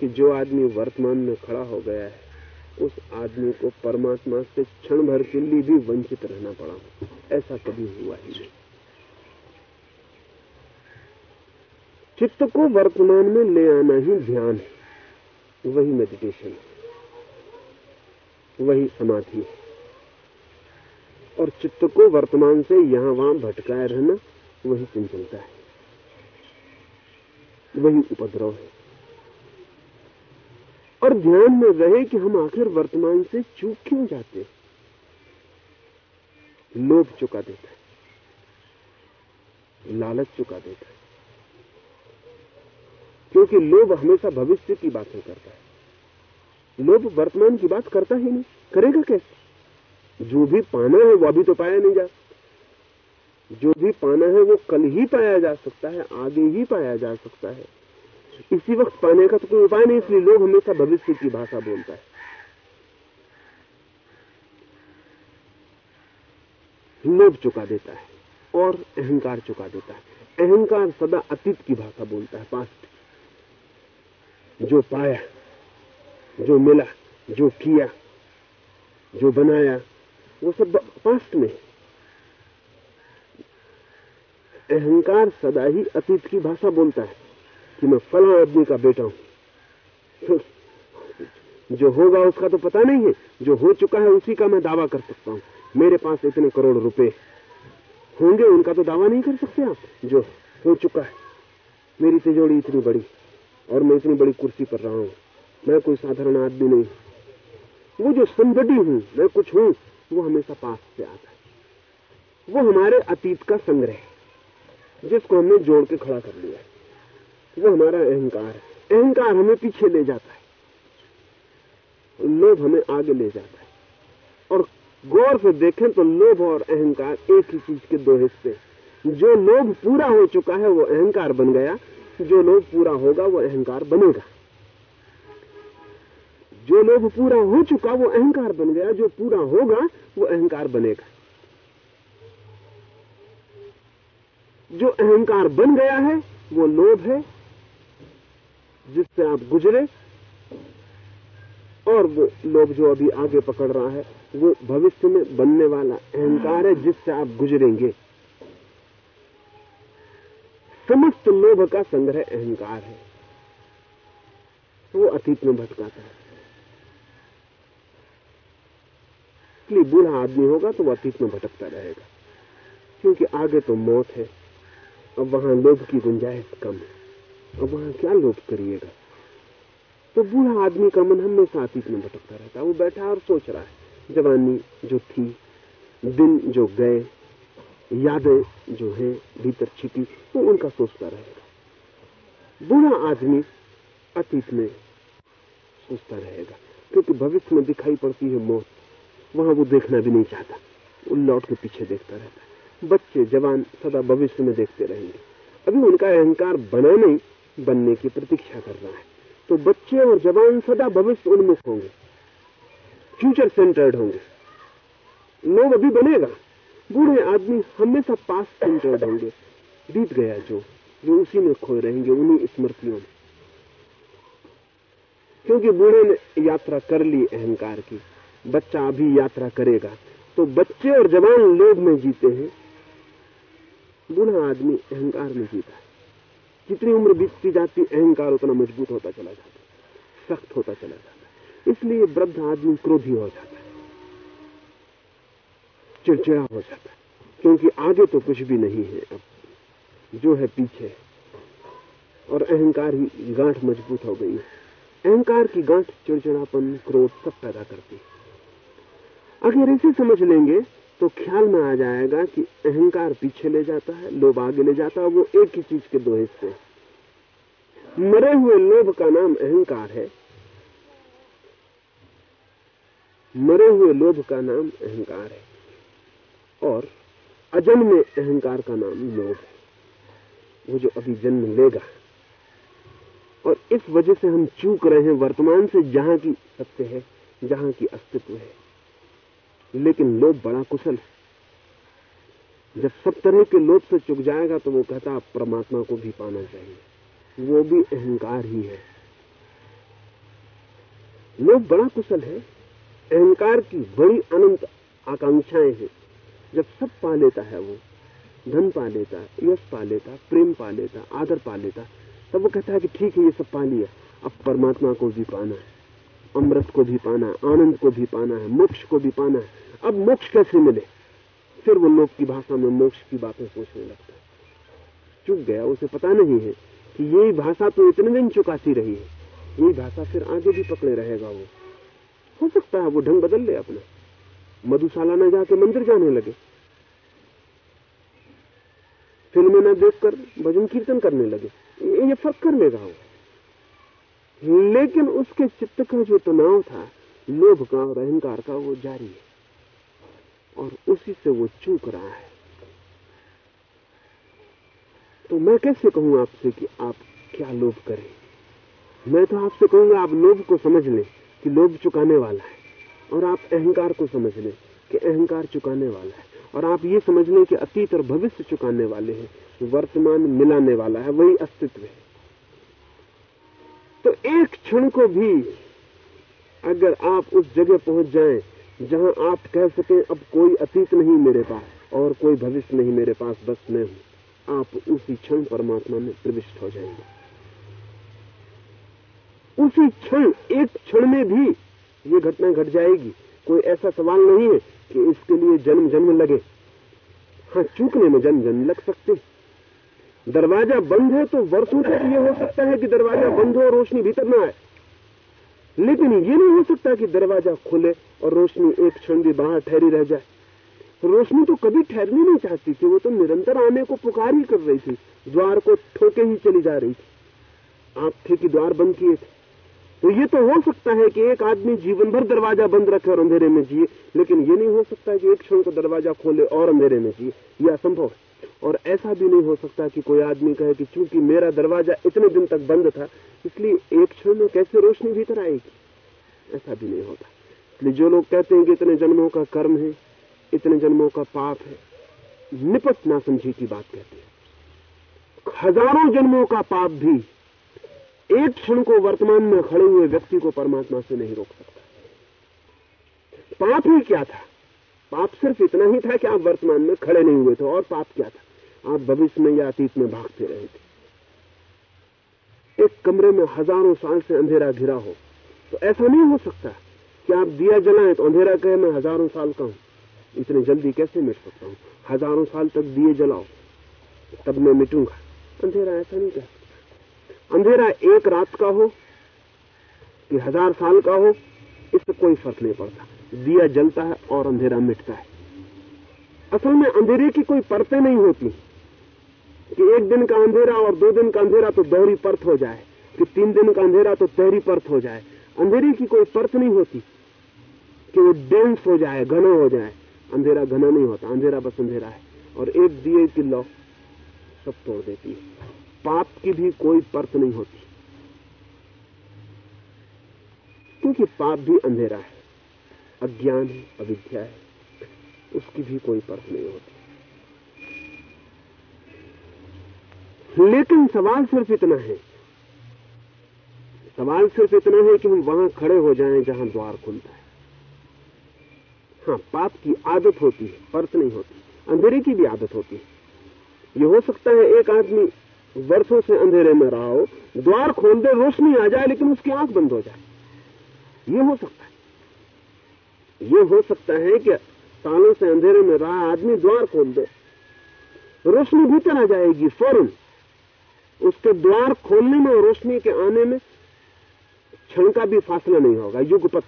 कि जो आदमी वर्तमान में खड़ा हो गया है, उस आदमी को परमात्मा से क्षण भर के लिए भी वंचित रहना पड़ा ऐसा कभी हुआ ही नहीं। चित्त को वर्तमान में ले आना ही ध्यान है। वही मेडिटेशन है। वही समाधि है। और चित्त को वर्तमान से यहाँ वहाँ भटकाए रहना वही चंचलता है। वही उपद्रव है। और ध्यान में रहे कि हम आखिर वर्तमान से चूक क्यों जाते हैं? लोभ चुका देता है। लालच चुका देता है। क्योंकि लोभ हमेशा भविष्य की बातें करता है। लोभ वर्तमान की बात करता ही नहीं, करेगा कैसे? जो भी पाना है वो अभी तो पाया नहीं जा जो भी पाना है वो कल ही पाया जा सकता है, आगे ही पाया जा सकता है। इसी वक्त पाने का तो कोई उपाय नहीं, इसलिए लोग हमेशा भविष्य की भाषा बोलता है। लोभ चुका देता है और अहंकार चुका देता है। अहंकार सदा अतीत की भाषा बोलता है पास्ट जो पाया, जो मिला, जो किया, जो बनाया, वो सब पास्ट में। अहंकार सदा ही अतीत की भाषा बोलता है कि मैं फला आदमी का बेटा हूँ। जो होगा उसका तो पता नहीं है, जो हो चुका है उसी का मैं दावा कर सकता हूँ। मेरे पास इतने करोड़ रुपए होंगे, उनका तो दावा नहीं कर सकते आप। जो हो चुका है, मेरी तिजोड़ी इतनी बड़ी। और मैं इतनी बड़ी कुर्सी पर रहा हूँ। मैं कोई साधारण आदमी नहीं वो जो संगडी हूँ, मैं कुछ हूँ, वो हमेशा पास से आता है। वो हमारे अतीत का संग्रह जिसको हमने जोड़ के खड़ा कर लिया है। वो हमारा अहंकार है। अहंकार हमें पीछे ले जाता है। लोभ हमें आगे ले जाता है। और गौर से देखें तो लोभ और अहंकार एक ही चीज़ के दो हिस्से जो लोभ पूरा हो चुका है, वो अहंकार बन गया। जो लोभ पूरा होगा, वो अहंकार बनेगा। जो लोभ पूरा हो चुका, वो अहंकार बन गया। जो पूरा होगा, वो अहंकार बनेगा। जो अहंकार बन गया है, वो लोभ है, जिससे आप गुजरे, और वो लोभ जो अभी आगे पकड़ रहा है, वो भविष्य में बनने वाला अहंकार है, जिससे आप गुजरेंगे। समस्त लोभ का संग्रह अहंकार है। वो अतीत में भटकाता है। इसलिए बूढ़ा आदमी होगा तो वो अतीत में भटकता रहेगा। क्योंकि आगे तो मौत है, अब वहाँ लोभ की गुंजाइश कम है, अब वहाँ क्या लोभ करिएगा? तो बूढ़ा आदमी का मन हमेशा अतीत में भटकता रहता है। वो बैठा और सोच रहा है, जवानी जो थी, दिन जो गए यादें जो है भीतर छिपी, वो उनका सोचता रहेगा। बुरा आदमी अतीत में सोचता रहेगा, क्योंकि भविष्य में दिखाई पड़ती है मौत। वहाँ वो देखना भी नहीं चाहता। वो लौट के पीछे देखता रहता है। बच्चे, जवान सदा भविष्य में देखते रहेंगे। अभी उनका अहंकार बना नहीं, बनने की प्रतीक्षा कर रहा है। तो बच्चे और जवान सदा भविष्य उन्मुख होंगे। फ्यूचर सेंटर्ड होंगे। लोग अभी बनेगा। बूढ़े आदमी हमेशा पास सेंटर्ड होंगे बीत गया जो जो उसी में खोए रहेंगे, उन्हीं स्मृतियों में। क्योंकि बूढ़े ने यात्रा कर ली अहंकार की, बच्चा अभी यात्रा करेगा। तो बच्चे और जवान लोभ में जीते हैं। बूढ़ा आदमी अहंकार में जीता है। जितनी उम्र बीतती जाती, अहंकार उतना मज़बूत होता चला जाता सख्त होता चला जाता इसलिए वृद्ध आदमी क्रोधी हो जाता चिड़चिड़ा हो जाता है। क्योंकि आगे तो कुछ भी नहीं है अब। जो है पीछे। और अहंकार ही गांठ मज़बूत हो गई है। अहंकार की गांठ चिड़चिड़ापन, क्रोध सब पैदा करती है। अगर इसे समझ लेंगे तो ख्याल में आ जाएगा कि अहंकार पीछे ले जाता है, लोभ आगे ले जाता है वो एक ही चीज़ के दो हिस्से मरे हुए लोभ का नाम अहंकार है। मरे हुए लोभ का नाम अहंकार है। और अजन्मे अहंकार का नाम लोभ है। वो जो अभी जन्म लेगा। और इस वजह से हम चूक रहे हैं वर्तमान से जहाँ की सत्य है, जहाँ की अस्तित्व है। लेकिन लोभ बड़ा कुशल है। जब सब तरह के लोभ से चुक जाएगा तो वो कहता आप परमात्मा को भी पाना चाहिए। वो भी अहंकार ही है। लोभ बड़ा कुशल है। अहंकार की बड़ी अनंत आकांक्षाएँ हैं। जब सब पा लेता है वो, धन पा लेता, यश पा लेता, प्रेम पा लेता, आदर पा लेता, तब वो कहता है कि ठीक है, ये सब पा लिया। अब परमात्मा को भी पाना है, अमृत को भी पाना है, आनंद को भी पाना है, मोक्ष को भी पाना है। अब मोक्ष कैसे मिले? फिर वो लोग की भाषा में मोक्ष की बातें सोचने लगता है। चुक गया, उसे पता नहीं है कि यही भाषा तो इतने दिन चुकाती रही है। यही भाषा फिर आगे भी पकड़े रहेगा वो। हो सकता है वो ढंग बदल ले अपना। मधुशाला न जाके मंदिर जाने लगे। फ़िल्में न देखकर भजन कीर्तन करने लगे। ये फ़र्क कर लेगा वो। लेकिन उसके चित्त का जो तनाव था, लोभ का और अहंकार का, वो जारी है। और उसी से वो चूक रहा है। तो मैं कैसे कहूँ आपसे कि आप क्या लोभ करें? मैं तो आपसे कहूँगा, आप लोभ को समझ लें कि लोभ चुकाने वाला है। और आप अहंकार को समझ लें कि अहंकार चुकाने वाला है। और आप ये समझ लें कि अतीत और भविष्य चुकाने वाले हैं वर्तमान मिलाने वाला है, वही अस्तित्व है। तो एक क्षण को भी अगर आप उस जगह पहुँच जाएँ जहाँ आप कह सकें, अब कोई अतीत नहीं मेरे पास और कोई भविष्य नहीं मेरे पास, बस मैं हूँ, आप उसी क्षण परमात्मा में प्रविष्ट हो जाएँगे। उसी क्षण, एक क्षण में भी ये घटना घट जाएगी। कोई ऐसा सवाल नहीं है कि इसके लिए जन्म जन्म लगे। हाँ चूकने में जन्म जन्म लग सकते दरवाज़ा बंद है तो वर्षों तक ये हो सकता है कि दरवाज़ा बंद हो और रोशनी भीतर ना आए। लेकिन ये नहीं हो सकता कि दरवाज़ा खुले और रोशनी एक क्षण भी बाहर ठहरी रह जाए। रोशनी तो कभी ठहरनी नहीं चाहती थी, वो तो निरंतर आने को पुकार ही कर रही थी। द्वार को ठोके ही चली जा रही थी। आप थे कि द्वार बंद किए थे? तो ये तो हो सकता है कि एक आदमी जीवन भर दरवाज़ा बंद रखे और अंधेरे में जिए, लेकिन ये नहीं हो सकता कि एक क्षण का दरवाज़ा खोले और अंधेरे में जिए। यह असंभव है। और ऐसा भी नहीं हो सकता कि कोई आदमी कहे कि चूँकि मेरा दरवाज़ा इतने दिन तक बंद था, इसलिए एक क्षण में कैसे रोशनी भीतर आएगी? ऐसा भी नहीं होता। इसलिए जो लोग कहते हैं कि इतने जन्मों का कर्म है, इतने जन्मों का पाप है निपट ना समझी की बात कहते हैं। हज़ारों जन्मों का पाप भी एक क्षण को वर्तमान में खड़े हुए व्यक्ति को परमात्मा से नहीं रोक सकता। पाप ही क्या था? पाप सिर्फ़ इतना ही था कि आप वर्तमान में खड़े नहीं हुए थे, और पाप क्या था? आप भविष्य में या अतीत में भागते रहे थे। एक कमरे में हज़ारों साल से अंधेरा घिरा हो तो ऐसा नहीं हो सकता कि आप दिया जलाएँ तो अंधेरा कहे, मैं हज़ारों साल का हूँ। इतने जल्दी कैसे मिट सकता हूँ? हज़ारों साल तक दिए जलाओ, तब मैं मिटूँगा। अंधेरा ऐसा नहीं कह सकता अंधेरा एक रात का हो कि हज़ार साल का हो, इससे कोई फ़र्क नहीं पड़ता। दिया जलता है और अंधेरा मिटता है। असल में अंधेरे की कोई परतें नहीं होती कि एक दिन का अंधेरा और दो दिन का अंधेरा तो दोहरी परत हो जाए, कि तीन दिन का अंधेरा तो तहरी परत हो जाए। अंधेरे की कोई परत नहीं होती कि वो डेंस हो जाए, घना हो जाए। अंधेरा घना नहीं होता, अंधेरा बस अंधेरा है। और एक दिए की लौ सब तोड़ देती है। पाप की भी कोई परत नहीं होती। क्योंकि पाप भी अंधेरा है, अज्ञान है, अविद्या है, उसकी भी कोई परत नहीं होती। लेकिन सवाल सिर्फ़ इतना है, सवाल सिर्फ़ इतना है कि हम वहाँ खड़े हो जाएँ जहाँ द्वार खुलता है। हाँ पाप की आदत होती है, परत नहीं होती। अंधेरे की भी आदत होती है। ये हो सकता है एक आदमी वर्षों से अंधेरे में रहा हो, द्वार खोल दे रोशनी आ जाए, लेकिन उसकी आँख बंद हो जाए। ये हो सकता है। ये हो सकता है कि सालों से अंधेरे में रहा आदमी द्वार खोल दे। रोशनी भीतर आ जाएगी फ़ौरन। उसके द्वार खोलने में और रोशनी के आने में क्षण का भी फासला नहीं होगा, युगपत।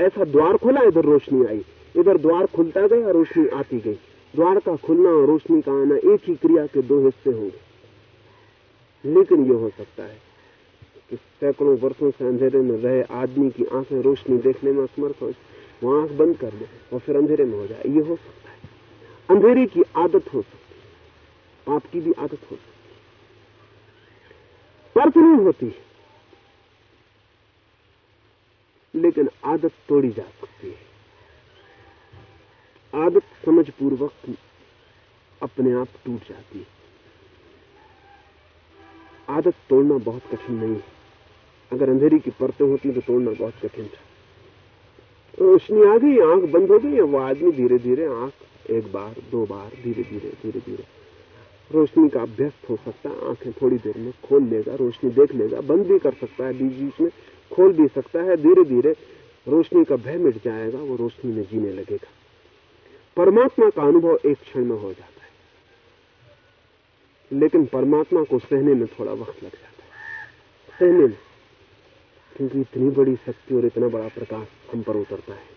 ऐसा द्वार खोला, इधर रोशनी आई। इधर द्वार खुलता गया, रोशनी आती गई। द्वार का खुलना और रोशनी का आना एक ही क्रिया के दो हिस्से होंगे। लेकिन यह हो सकता है कि सैकड़ों वर्षों से अंधेरे में रहे आदमी की आँखें रोशनी देखने में असमर्थ हो वो आँख बंद कर दे और फिर अंधेरे में हो जाए। ये हो सकता है। अंधेरे की आदत हो सकती है। पाप की भी आदत हो सकती है। नहीं होती। लेकिन आदत तोड़ी जा सकती है। आदत समझ पूर्वक अपने आप टूट जाती है। आदत तोड़ना बहुत कठिन नहीं है। अगर अंधेरी की परतें होती तो तोड़ना बहुत कठिन था। रोशनी आ गई आँख बंद हो गई वो आदमी धीरे धीरे आँख एक बार, दो बार धीरे धीरे धीरे धीरे रोशनी का अभ्यस्त हो सकता है, आँखें थोड़ी देर में खोल लेगा, रोशनी देख लेगा, बंद भी कर सकता है बीच बीच में खोल भी सकता है धीरे धीरे रोशनी का भय मिट जाएगा, वो रोशनी में जीने लगेगा। परमात्मा का अनुभव एक क्षण में हो जाता है। लेकिन परमात्मा को सहने में थोड़ा वक्त लग जाता है। सहने में, क्योंकि इतनी बड़ी शक्ति और इतना बड़ा प्रकाश हम पर उतरता है,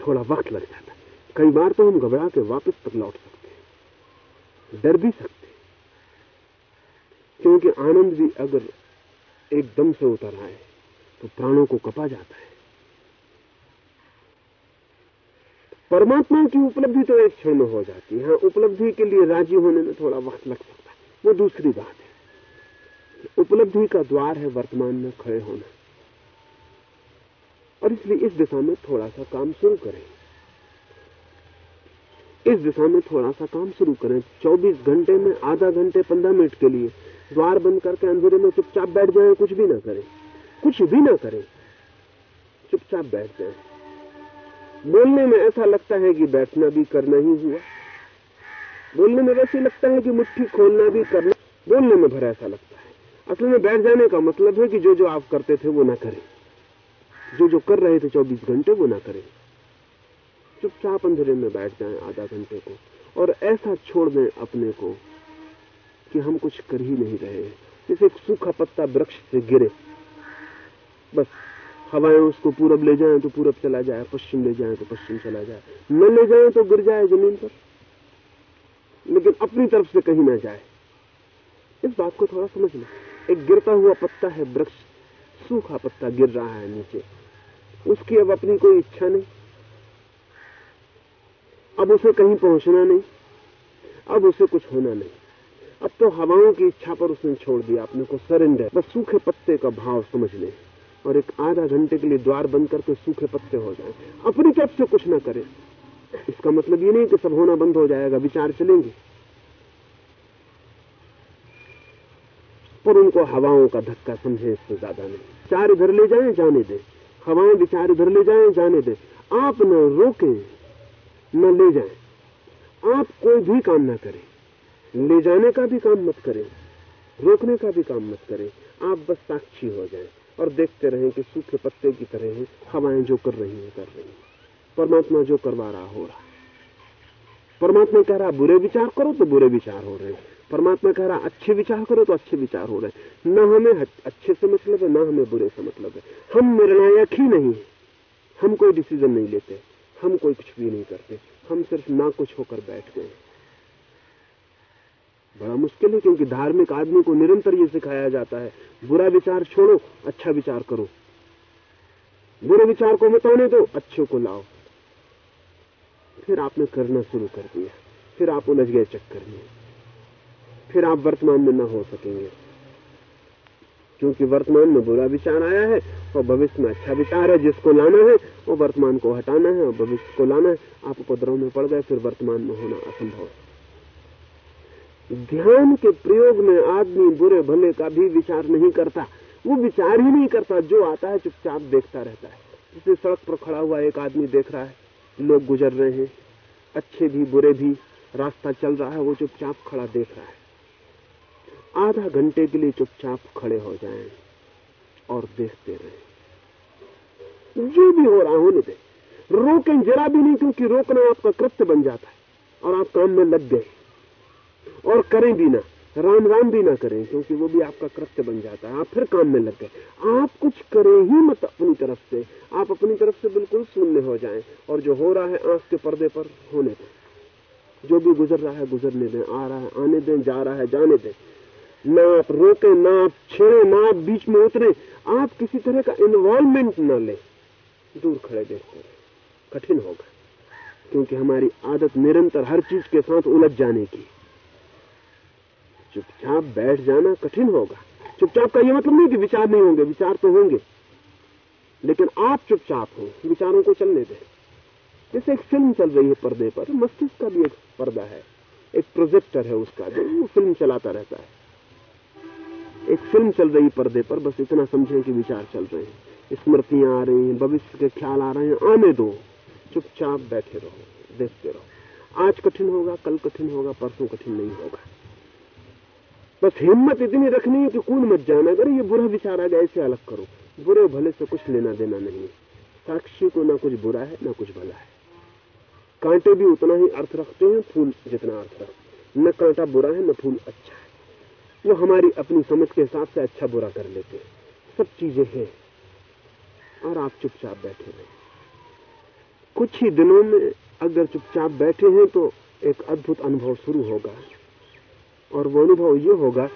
थोड़ा वक्त लग जाता है। कई बार तो हम घबरा के वापस तक लौट सकते हैं, डर भी सकते हैं, क्योंकि आनंद भी अगर एकदम से उतर आए तो प्राणों को कपा जाता है। परमात्मा की उपलब्धि तो एक क्षण में हो जाती है। हाँ उपलब्धि के लिए राज़ी होने में थोड़ा वक्त लग सकता है। वो दूसरी बात है। उपलब्धि का द्वार है वर्तमान में खड़े होना। और इसलिए इस दिशा में थोड़ा सा काम शुरू करें। इस दिशा में थोड़ा सा काम शुरू करें। 24 घंटे में, आधा घंटे 15 मिनट के लिए द्वार बंद करके अंधेरे में चुपचाप बैठ जाए, कुछ भी ना करें। कुछ भी ना करें। चुपचाप बैठ जाए। बोलने में ऐसा लगता है कि बैठना भी करना ही हुआ। बोलने में वैसे लगता है कि मुट्ठी खोलना भी करना, बोलने में भरा ऐसा लगता है। असल में बैठ जाने का मतलब है कि जो जो आप करते थे वो ना करें। जो जो कर रहे थे 24 घंटे वो ना करें। चुपचाप अंधेरे में बैठ जाएँ आधा घंटे को, और ऐसा छोड़ दें अपने को कि हम कुछ कर ही नहीं रहे जैसे सूखा पत्ता वृक्ष से गिरे। बस। हवाएँ उसको पूरब ले जाएँ तो पूरब चला जाए, पश्चिम ले जाएँ तो पश्चिम चला जाए। न ले जाएँ तो गिर जाए ज़मीन पर। लेकिन अपनी तरफ़ से कहीं ना जाए। इस बात को थोड़ा समझ लें। एक गिरता हुआ पत्ता है वृक्ष, सूखा पत्ता गिर रहा है नीचे। उसकी अब अपनी कोई इच्छा नहीं। अब उसे कहीं पहुँचना नहीं। अब उसे कुछ होना नहीं। अब तो हवाओं की इच्छा पर उसने छोड़ दिया, अपने को सरेंडर। बस सूखे पत्ते का भाव समझ लें। और एक आधा घंटे के लिए द्वार बंद करके सूखे पत्ते हो जाए। अपनी तरफ़ से कुछ ना करें। इसका मतलब ये नहीं कि सब होना बंद हो जाएगा, विचार चलेंगे। पर उनको हवाओं का धक्का समझे, इससे ज़्यादा नहीं। चार इधर ले जाएँ, जाने दे। हवाएँ विचार इधर ले जाएँ, जाने दे। आप न रोके, न ले जाए। आप कोई भी काम ना करें। ले जाने का भी काम मत करें। रोकने का भी काम मत करें। आप बस साक्षी हो जाएँ। और देखते रहें कि सूखे पत्ते की तरह है, हवाएँ जो कर रही है, कर रही है। परमात्मा जो करवा रहा हो रहा परमात्मा कह रहा, बुरे विचार करो तो बुरे विचार हो रहे हैं। परमात्मा कह रहा, अच्छे विचार करो तो अच्छे विचार हो रहे हैं। न हमें अच्छे से मतलब है, न हमें बुरे से मतलब है। हम निर्णायक ही नहीं हम कोई डिसीज़न नहीं लेते। हम कोई कुछ भी नहीं करते। हम सिर्फ़ ना कुछ होकर बैठ गए बड़ा मुश्किल है, क्योंकि धार्मिक आदमी को निरंतर ये सिखाया जाता है। बुरा विचार छोड़ो अच्छा विचार करो। बुरे विचार को मिटाने दो, अच्छे को लाओ। फिर आपने करना शुरू कर दिया। फिर आप उलझ गए चक्कर में। फिर आप वर्तमान में न हो सकेंगे। क्योंकि वर्तमान में बुरा विचार आया है, और भविष्य में अच्छा विचार है, जिसको लाना है, वो वर्तमान को हटाना है, और भविष्य को लाना है। आप उपद्रव में पड़ गए, फिर वर्तमान में होना असंभव है। ध्यान के प्रयोग में आदमी बुरे भले का भी विचार नहीं करता। वो विचार ही नहीं करता, जो आता है चुपचाप देखता रहता है। जैसे सड़क पर खड़ा हुआ एक आदमी देख रहा है। लोग गुजर रहे हैं। अच्छे भी, बुरे भी, रास्ता चल रहा है, वो चुपचाप खड़ा देख रहा है। आधा घंटे के लिए चुपचाप खड़े हो जाए और देखते रहे। जो भी हो रहा होने दे। रोकें जरा भी नहीं, क्योंकि रोकना आपका कृत्य बन जाता है और आप काम में लग गए। और करें भी ना राम राम भी ना करें, क्योंकि वो भी आपका कृत्य बन जाता है। आप फिर काम में लग गए। आप कुछ करें ही मत अपनी तरफ़ से। आप अपनी तरफ़ से बिल्कुल शून्य हो जाएँ और जो हो रहा है आँख के पर्दे पर होने दें। जो भी गुजर रहा है गुजरने दें, आ रहा है आने दें, जा रहा है जाने दें। ना आप रोके, ना आप छेड़े, ना आप बीच में उतरे। आप किसी तरह का इन्वॉल्वमेंट न लें। दूर खड़े देखते रहे। कठिन होगा, क्योंकि हमारी आदत निरंतर हर चीज़ के साथ उलझ जाने की। चुपचाप बैठ जाना कठिन होगा। चुपचाप का ये मतलब नहीं कि विचार नहीं होंगे, विचार तो होंगे। लेकिन आप चुपचाप हो, विचारों को चलने दें। जैसे एक फ़िल्म चल रही है पर्दे पर, मस्तिष्क का भी एक पर्दा है। एक प्रोजेक्टर है उसका, जो वो फ़िल्म चलाता रहता है। एक फ़िल्म चल रही पर्दे पर, बस इतना समझें कि विचार चल रहे हैं। स्मृतियाँ आ रही हैं, भविष्य के ख्याल आ रहे हैं, आने दो। चुपचाप बैठे रहो, देखते रहो। आज कठिन होगा, कल कठिन होगा, परसों कठिन नहीं होगा। बस हिम्मत इतनी रखनी है कि कूद मत जाना अगर ये बुरा विचार आ गया ऐसे अलग करो। बुरे भले से कुछ लेना देना नहीं। साक्षी को ना कुछ बुरा है, ना कुछ भला है। कांटे भी उतना ही अर्थ रखते हैं फूल जितना अर्थ रखते न कांटा बुरा है, न फूल अच्छा है। वो हमारी अपनी समझ के हिसाब से अच्छा बुरा कर लेते हैं। सब चीज़ें हैं। और आप चुपचाप बैठे रहे। कुछ ही दिनों में अगर चुपचाप बैठे हैं तो एक अद्भुत अनुभव शुरू होगा। और वो अनुभव ये होगा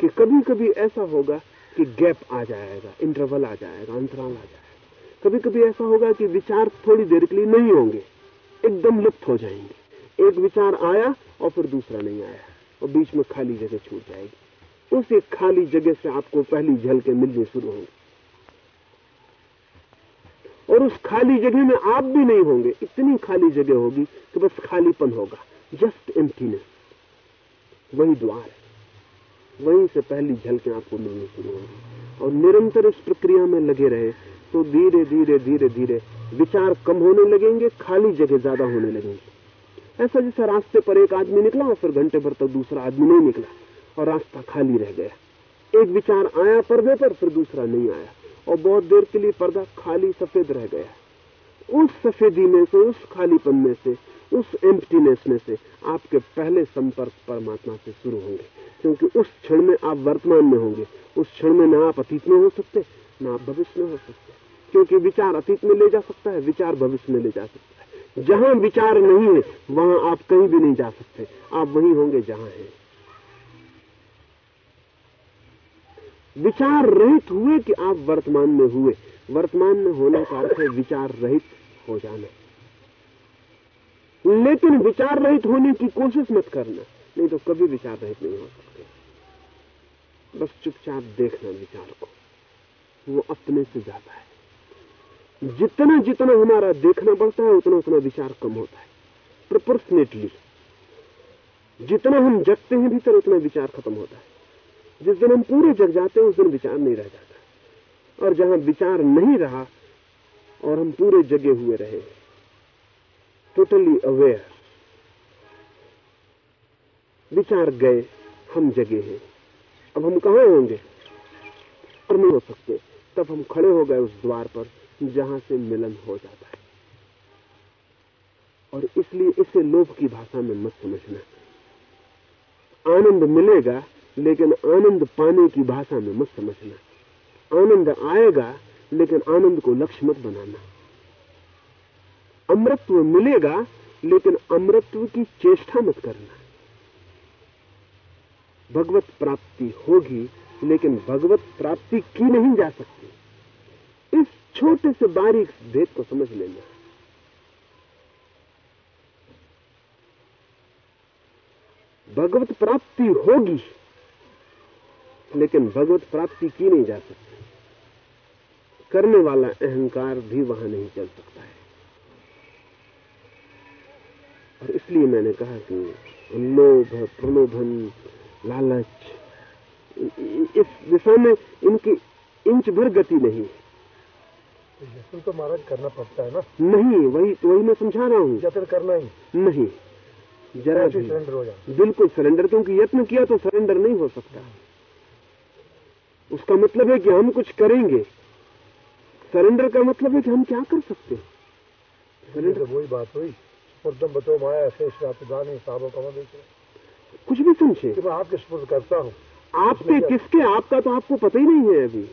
कि कभी कभी ऐसा होगा कि गैप आ जाएगा इंटरवल आ जाएगा, अंतराल आ जाएगा। कभी कभी ऐसा होगा कि विचार थोड़ी देर के लिए नहीं होंगे, एकदम लुप्त हो जाएँगे। एक विचार आया और फिर दूसरा नहीं आया, और बीच में खाली जगह छूट जाएगी। उस एक खाली जगह से आपको पहली झलके मिलनी शुरू होंगी। और उस खाली जगह में आप भी नहीं होंगे, इतनी खाली जगह होगी कि बस खालीपन होगा जस्ट एम्प्टीनेस वही द्वार है। वहीं से पहली झलकें आपको मिलनी शुरू होंगी और निरंतर इस प्रक्रिया में लगे रहे तो धीरे धीरे धीरे धीरे विचार कम होने लगेंगे, खाली जगह ज़्यादा होने लगेंगे। ऐसा जैसे रास्ते पर एक आदमी निकला और फिर घंटे भर तक दूसरा आदमी नहीं निकला, और रास्ता खाली रह गया। एक विचार आया पर्दे पर, फिर दूसरा नहीं आया। और बहुत देर के लिए पर्दा खाली सफ़ेद रह गया। उस सफेदी में से, उस खालीपन में से उस एम्प्टीनेस में से आपके पहले संपर्क परमात्मा से शुरू होंगे। क्योंकि उस क्षण में आप वर्तमान में होंगे। उस क्षण में ना आप अतीत में हो सकते, ना आप भविष्य में हो सकते। क्योंकि विचार अतीत में ले जा सकता है, विचार भविष्य में ले जा सकता है। जहाँ विचार नहीं है, वहाँ आप कहीं भी नहीं जा सकते। आप वहीं होंगे जहाँ है। विचार रहित हुए कि आप वर्तमान में हुए। वर्तमान में होने का अर्थ है विचार रहित हो जाना। लेकिन विचार रहित होने की कोशिश मत करना। नहीं तो कभी विचार रहित नहीं हो सकते। बस चुपचाप देखना विचार को। वो अपने से जाता है। जितना जितना हमारा देखना बढ़ता है, उतना उतना विचार कम होता है। प्रोपोर्शनेटली जितना हम जगते हैं भीतर, उतना विचार खत्म होता है। जिस दिन हम पूरे जग जाते हैं, उस दिन विचार नहीं रह जाता। और जहाँ विचार नहीं रहा, और हम पूरे जगे हुए रहे टोटली अवेयर विचार गए, हम जगे हैं। अब हम कहा होंगे? और नहीं हो सकते। तब हम खड़े हो गए उस द्वार पर, जहाँ से मिलन हो जाता है। और इसलिए इसे लोभ की भाषा में मत समझना। आनंद मिलेगा, लेकिन आनंद पाने की भाषा में मत समझना। आनंद आएगा, लेकिन आनंद को लक्ष्य मत बनाना। अमृतत्व मिलेगा, लेकिन अमृतत्व की चेष्टा मत करना। भगवत प्राप्ति होगी, लेकिन भगवत प्राप्ति की नहीं जा सकती। इस छोटे से बारीक भेद को समझ लेना। भगवत प्राप्ति होगी, लेकिन भगवत प्राप्ति की नहीं जा सकती। करने वाला अहंकार भी वहाँ नहीं चल सकता है। और इसलिए मैंने कहा कि लोभ प्रलोभन लालच इस दिशा में इनकी इंच भर गति नहीं यत्न तो महाराज करना पड़ता है ना? नहीं वही वही मैं समझा रहा हूँ। यत्न करना ही। नहीं जरा भी सरेंडर हो जाए। बिल्कुल सरेंडर क्योंकि यत्न किया तो सरेंडर नहीं हो सकता। उसका मतलब है कि हम कुछ करेंगे। सरेंडर का मतलब है कि हम क्या कर सकते हैं? सरेंडर वही बात हुई। स्पर्धम बतो माया ऐसे साबो कम देखे कुछ भी समझे कि मैं आपके सुपुर्द करता हूँ। आपके किसके आपका तो आपको पता ही नहीं है अभी।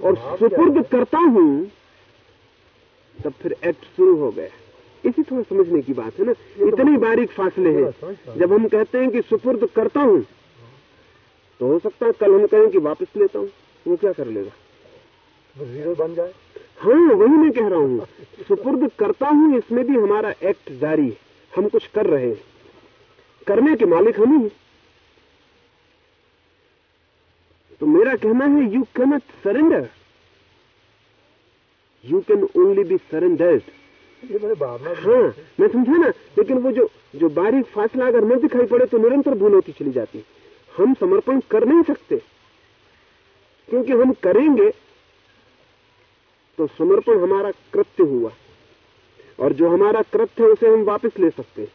और सुपुर्द करता हूँ तब फिर एक्ट शुरू हो गया। इसी थोड़ा समझने की बात है ना? इतने बारीक फासले हैं। जब हम कहते हैं कि सुपुर्द करता हूँ तो हो सकता है कल हम कहें कि वापस लेता हूँ वो क्या कर लेगा? ज़ीरो बन जाए। हाँ वही मैं कह रहा हूँ। सुपुर्द करता हूँ इसमें भी हमारा एक्ट जारी है। हम कुछ कर रहे हैं। करने के मालिक हम ही तो मेरा कहना है you cannot surrender you can only be surrendered. हाँ मैं समझा ना लेकिन वो जो जो बारीक फासला अगर न दिखाई पड़े तो निरंतर भूल होती चली जाती। हम समर्पण कर नहीं सकते। क्योंकि हम करेंगे तो समर्पण हमारा कृत्य हुआ। और जो हमारा कृत्य है उसे हम वापस ले सकते हैं।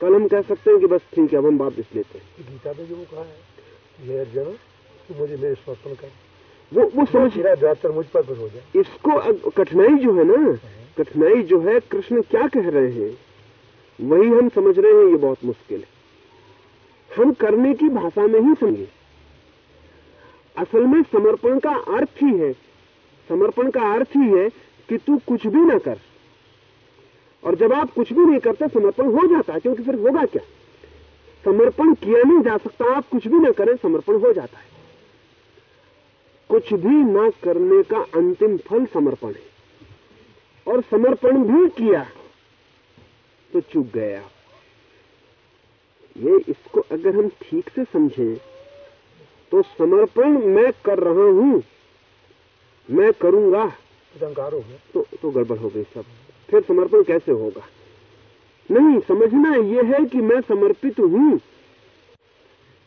कल हम कह सकते हैं कि बस ठीक है अब हम वापस लेते हैं। गीता में जो वो कहा है तू मुझे मेरे समर्पण कर। वो वो समझ ज़्यादातर मुझ पर हो जाए। इसको कठिनाई जो है ना कठिनाई जो है कृष्ण क्या कह रहे हैं? वही हम समझ रहे हैं ये बहुत मुश्किल है। हम करने की भाषा में ही समझे। असल में समर्पण का अर्थ ही है समर्पण का अर्थ ही है कि तू कुछ भी ना कर। और जब आप कुछ भी नहीं करते, समर्पण हो जाता है, क्योंकि फिर होगा क्या? समर्पण किया नहीं जा सकता, आप कुछ भी ना करें, समर्पण हो जाता है। कुछ भी ना करने का अंतिम फल समर्पण है। और समर्पण भी किया तो चूक गया। ये इसको अगर हम ठीक से समझें तो समर्पण मैं कर रहा हूँ। मैं करूँगा। तो तो तो गड़बड़ हो गई सब। फिर समर्पण कैसे होगा? नहीं समझना यह है कि मैं समर्पित हूँ।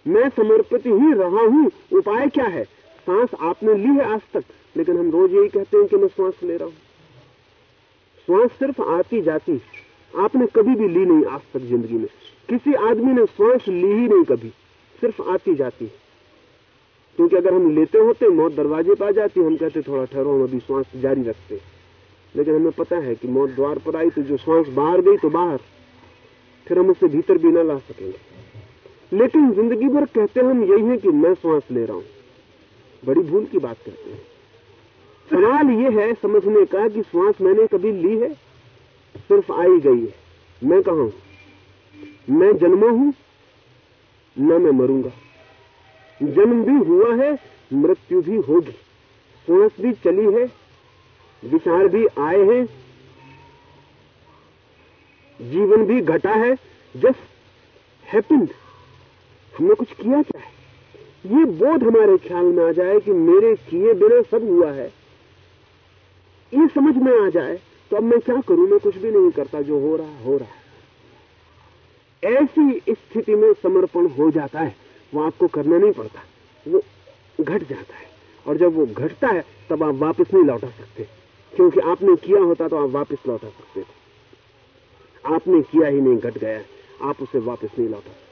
मैं समर्पित ही रहा हूँ। उपाय क्या है? सांस आपने ली है आज तक लेकिन हम रोज यही कहते हैं कि मैं श्वास ले रहा हूँ। श्वास सिर्फ़ आती जाती आपने कभी भी ली नहीं आज तक ज़िंदगी में। किसी आदमी ने श्वास ली ही नहीं कभी सिर्फ़ आती जाती। क्योंकि अगर हम लेते होते, मौत दरवाजे पर आ जाती, हम कहते थोड़ा ठहरो, हम अभी श्वास जारी रखते। लेकिन हमें पता है कि मौत द्वार पर आई तो जो श्वास बाहर गई तो बाहर। फिर हम उसे भीतर भी न ला सकेंगे। लेकिन ज़िंदगी भर कहते हम यही है कि मैं श्वास ले रहा हूँ। बड़ी भूल की बात करते हैं। सवाल यह है समझने का कि श्वास मैंने कभी ली है? सिर्फ़ आई गई है। मैं कहा हूँ? मैं जन्मा हूँ, न मैं मरूँगा। जन्म भी हुआ है, मृत्यु भी होगी। सांस भी चली है, विचार भी आए हैं। जीवन भी घटा है जस्ट हैपेंड हमने कुछ किया क्या है? ये बोध हमारे ख्याल में आ जाए कि मेरे किए बिना सब हुआ है। ये समझ में आ जाए तो अब मैं क्या करूँ? मैं कुछ भी नहीं करता, जो हो रहा हो रहा है। ऐसी स्थिति में समर्पण हो जाता है। वो आपको करना नहीं पड़ता। वो घट जाता है। और जब वो घटता है, तब आप वापस नहीं लौटा सकते। क्योंकि आपने किया होता तो आप वापस लौटा सकते थे। आपने किया ही नहीं, घट गया। आप उसे वापस नहीं लौटा सकते।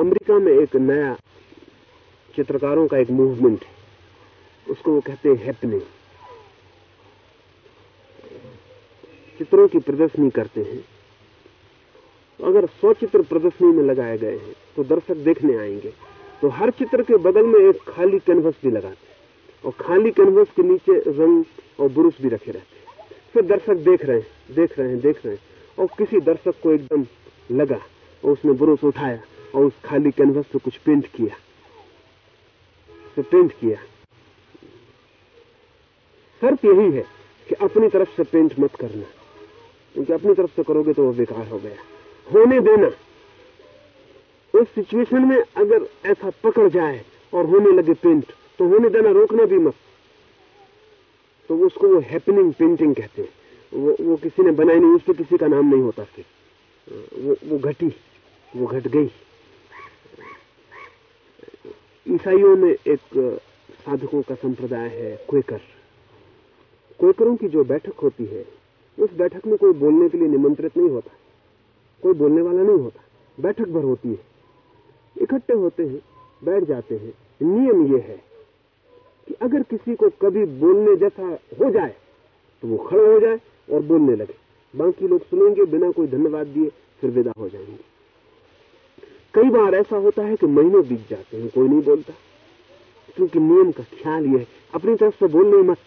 अमेरिका में एक नया चित्रकारों का एक मूवमेंट है। उसको वो कहते हैं हैपनिंग चित्रों की प्रदर्शनी करते हैं। तो अगर सौ चित्र प्रदर्शनी में लगाए गए हैं तो दर्शक देखने आएँगे। तो हर चित्र के बगल में एक खाली कैनवस भी लगाते हैं। और खाली कैनवस के नीचे रंग और ब्रुश भी रखे रहते हैं। फिर दर्शक देख रहे हैं, देख रहे हैं, देख रहे हैं। और किसी दर्शक को एकदम लगा और उसने ब्रुश उठाया और उस खाली कैनवस पे कुछ पेंट किया। तो पेंट किया। शर्त यही है कि अपनी तरफ़ से पेंट मत करना। क्योंकि अपनी तरफ़ से करोगे तो वो बेकार हो गया। होने देना। उस सिचुएशन में अगर ऐसा पकड़ जाए और होने लगे पेंट तो होने देना रोकना भी मत। तो उसको वो हैपनिंग पेंटिंग कहते हैं। वो वो किसी ने बनाई नहीं उस किसी का नाम नहीं होता फिर। वो वो घटी, वो घट गई। ईसाइयों में एक, साधकों का संप्रदाय है क्वेकर क्वेकरों की जो बैठक होती है, उस बैठक में कोई बोलने के लिए निमंत्रित नहीं होता। कोई बोलने वाला नहीं होता। बैठक भर होती है। इकट्ठे होते हैं, बैठ जाते हैं। नियम यह है कि अगर किसी को कभी बोलने जैसा हो जाए तो वो खड़ा हो जाए और बोलने लगे। बाकी लोग सुनेंगे, बिना कोई धन्यवाद दिए फिर विदा हो जाएँगे। कई बार ऐसा होता है कि महीने बीत जाते हैं, कोई नहीं बोलता। क्योंकि नियम का ख्याल यह है, अपनी तरफ़ से बोल नहीं मत।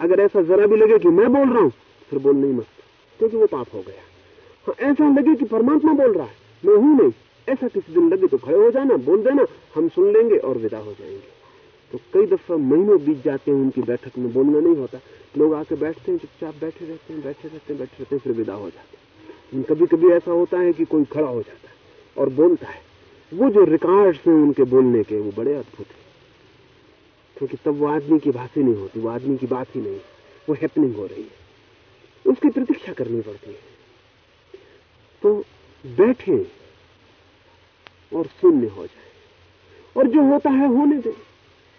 अगर ऐसा जरा भी लगे कि मैं बोल रहा हूँ, फिर बोल नहीं मत। क्योंकि वो पाप हो गया। हाँ ऐसा लगे कि परमात्मा बोल रहा है। मैं हूँ नहीं। ऐसा किसी दिन लगे तो खड़े हो जाना, बोल देना, हम सुन लेंगे और विदा हो जाएँगे। तो कई दफ़ा महीनों बीत जाते हैं उनकी बैठक में, बोलना नहीं होता। लोग आके बैठते हैं, चुपचाप बैठे रहते हैं, बैठे रहते हैं, बैठे रहते हैं, फिर विदा हो जाते हैं। कभी कभी ऐसा होता है कि कोई खड़ा हो जाता है और बोलता है। वो जो रिकॉर्ड्स हैं उनके बोलने के, वो बड़े अद्भुत हैं। क्योंकि तब वो आदमी की भाषा नहीं होती, वो आदमी की बात ही नहीं। वो हैपनिंग हो रही है। उसकी प्रतीक्षा करनी पड़ती है। तो बैठे और शून्य हो जाए। और जो होता है होने दे।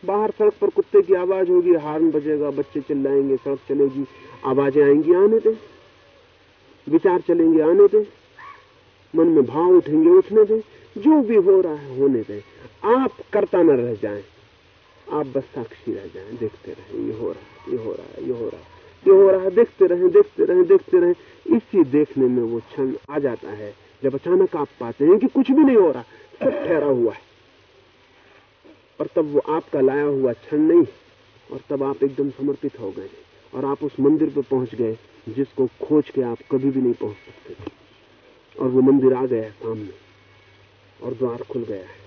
बाहर सड़क पर कुत्ते की आवाज़ होगी, हार्न बजेगा, बच्चे चिल्लाएँगे, सड़क चलेगी, आवाज़ें आएँगी, आने दे। विचार चलेंगे, आने दे। मन में भाव उठेंगे, उठने दे। जो भी हो रहा है, होने दे। आप करता न रह जाएँ। आप बस साक्षी रह जाएँ, देखते रहें, ये हो रहा है, ये हो रहा है, ये हो रहा है। ये हो रहा है, देखते रहे देखते रहे देखते रहे। इसी देखने में वो क्षण आ जाता है, जब अचानक आप पाते हैं कि कुछ भी नहीं हो रहा, सब ठहरा हुआ है। और तब वो आपका लाया हुआ क्षण नहीं और तब आप एकदम समर्पित हो गए और आप उस मंदिर पर पहुँच गए, जिसको खोज के आप कभी भी नहीं पहुँच सकते थे। और वो मंदिर आ गया सामने, और द्वार खुल गया है।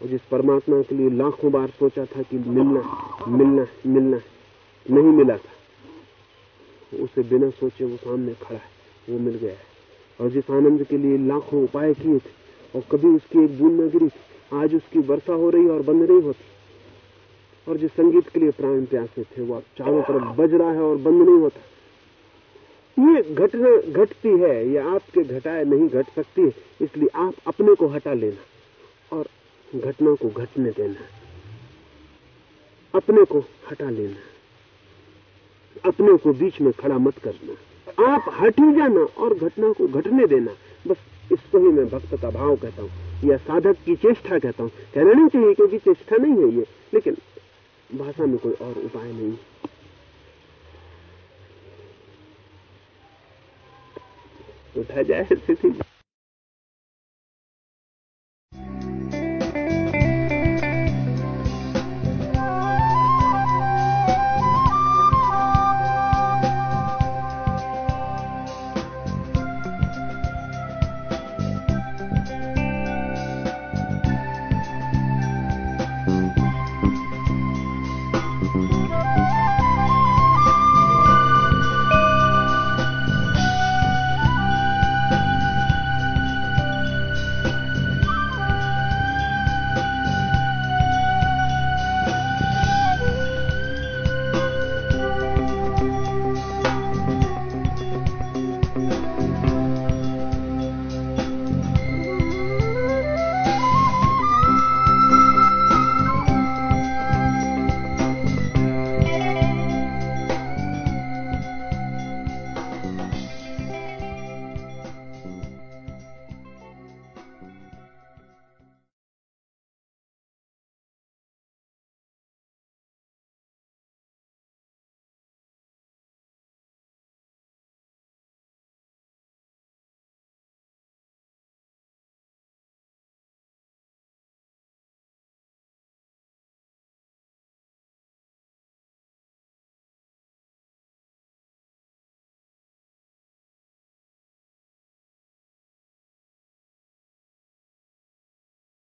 और जिस परमात्मा के लिए लाखों बार सोचा था कि मिलना मिलना मिलना नहीं मिला था। उसे बिना सोचे वो सामने खड़ा है, वो मिल गया है। और जिस आनंद के लिए लाखों उपाय किए थे और कभी उसकी एक बूंद न गिरी थी। आज उसकी वर्षा हो रही और बंद नहीं होती। और जिस संगीत के लिए प्राण प्यासे थे, वो अब चारों तरफ़ बज रहा है और बंद नहीं होता। ये घटना घटती है, ये आपके घटाए नहीं घट सकती है, इसलिए आप अपने को हटा लेना और घटना को घटने देना। अपने को हटा लेना। अपने को बीच में खड़ा मत करना। आप हट ही जाना और घटना को घटने देना। बस इसको ही मैं भक्त का भाव कहता हूँ, या साधक की चेष्टा कहता हूँ। कहना नहीं चाहिए, क्योंकि चेष्टा नहीं है ये, लेकिन भाषा में कोई और उपाय नहीं। उठा जाए स्थिति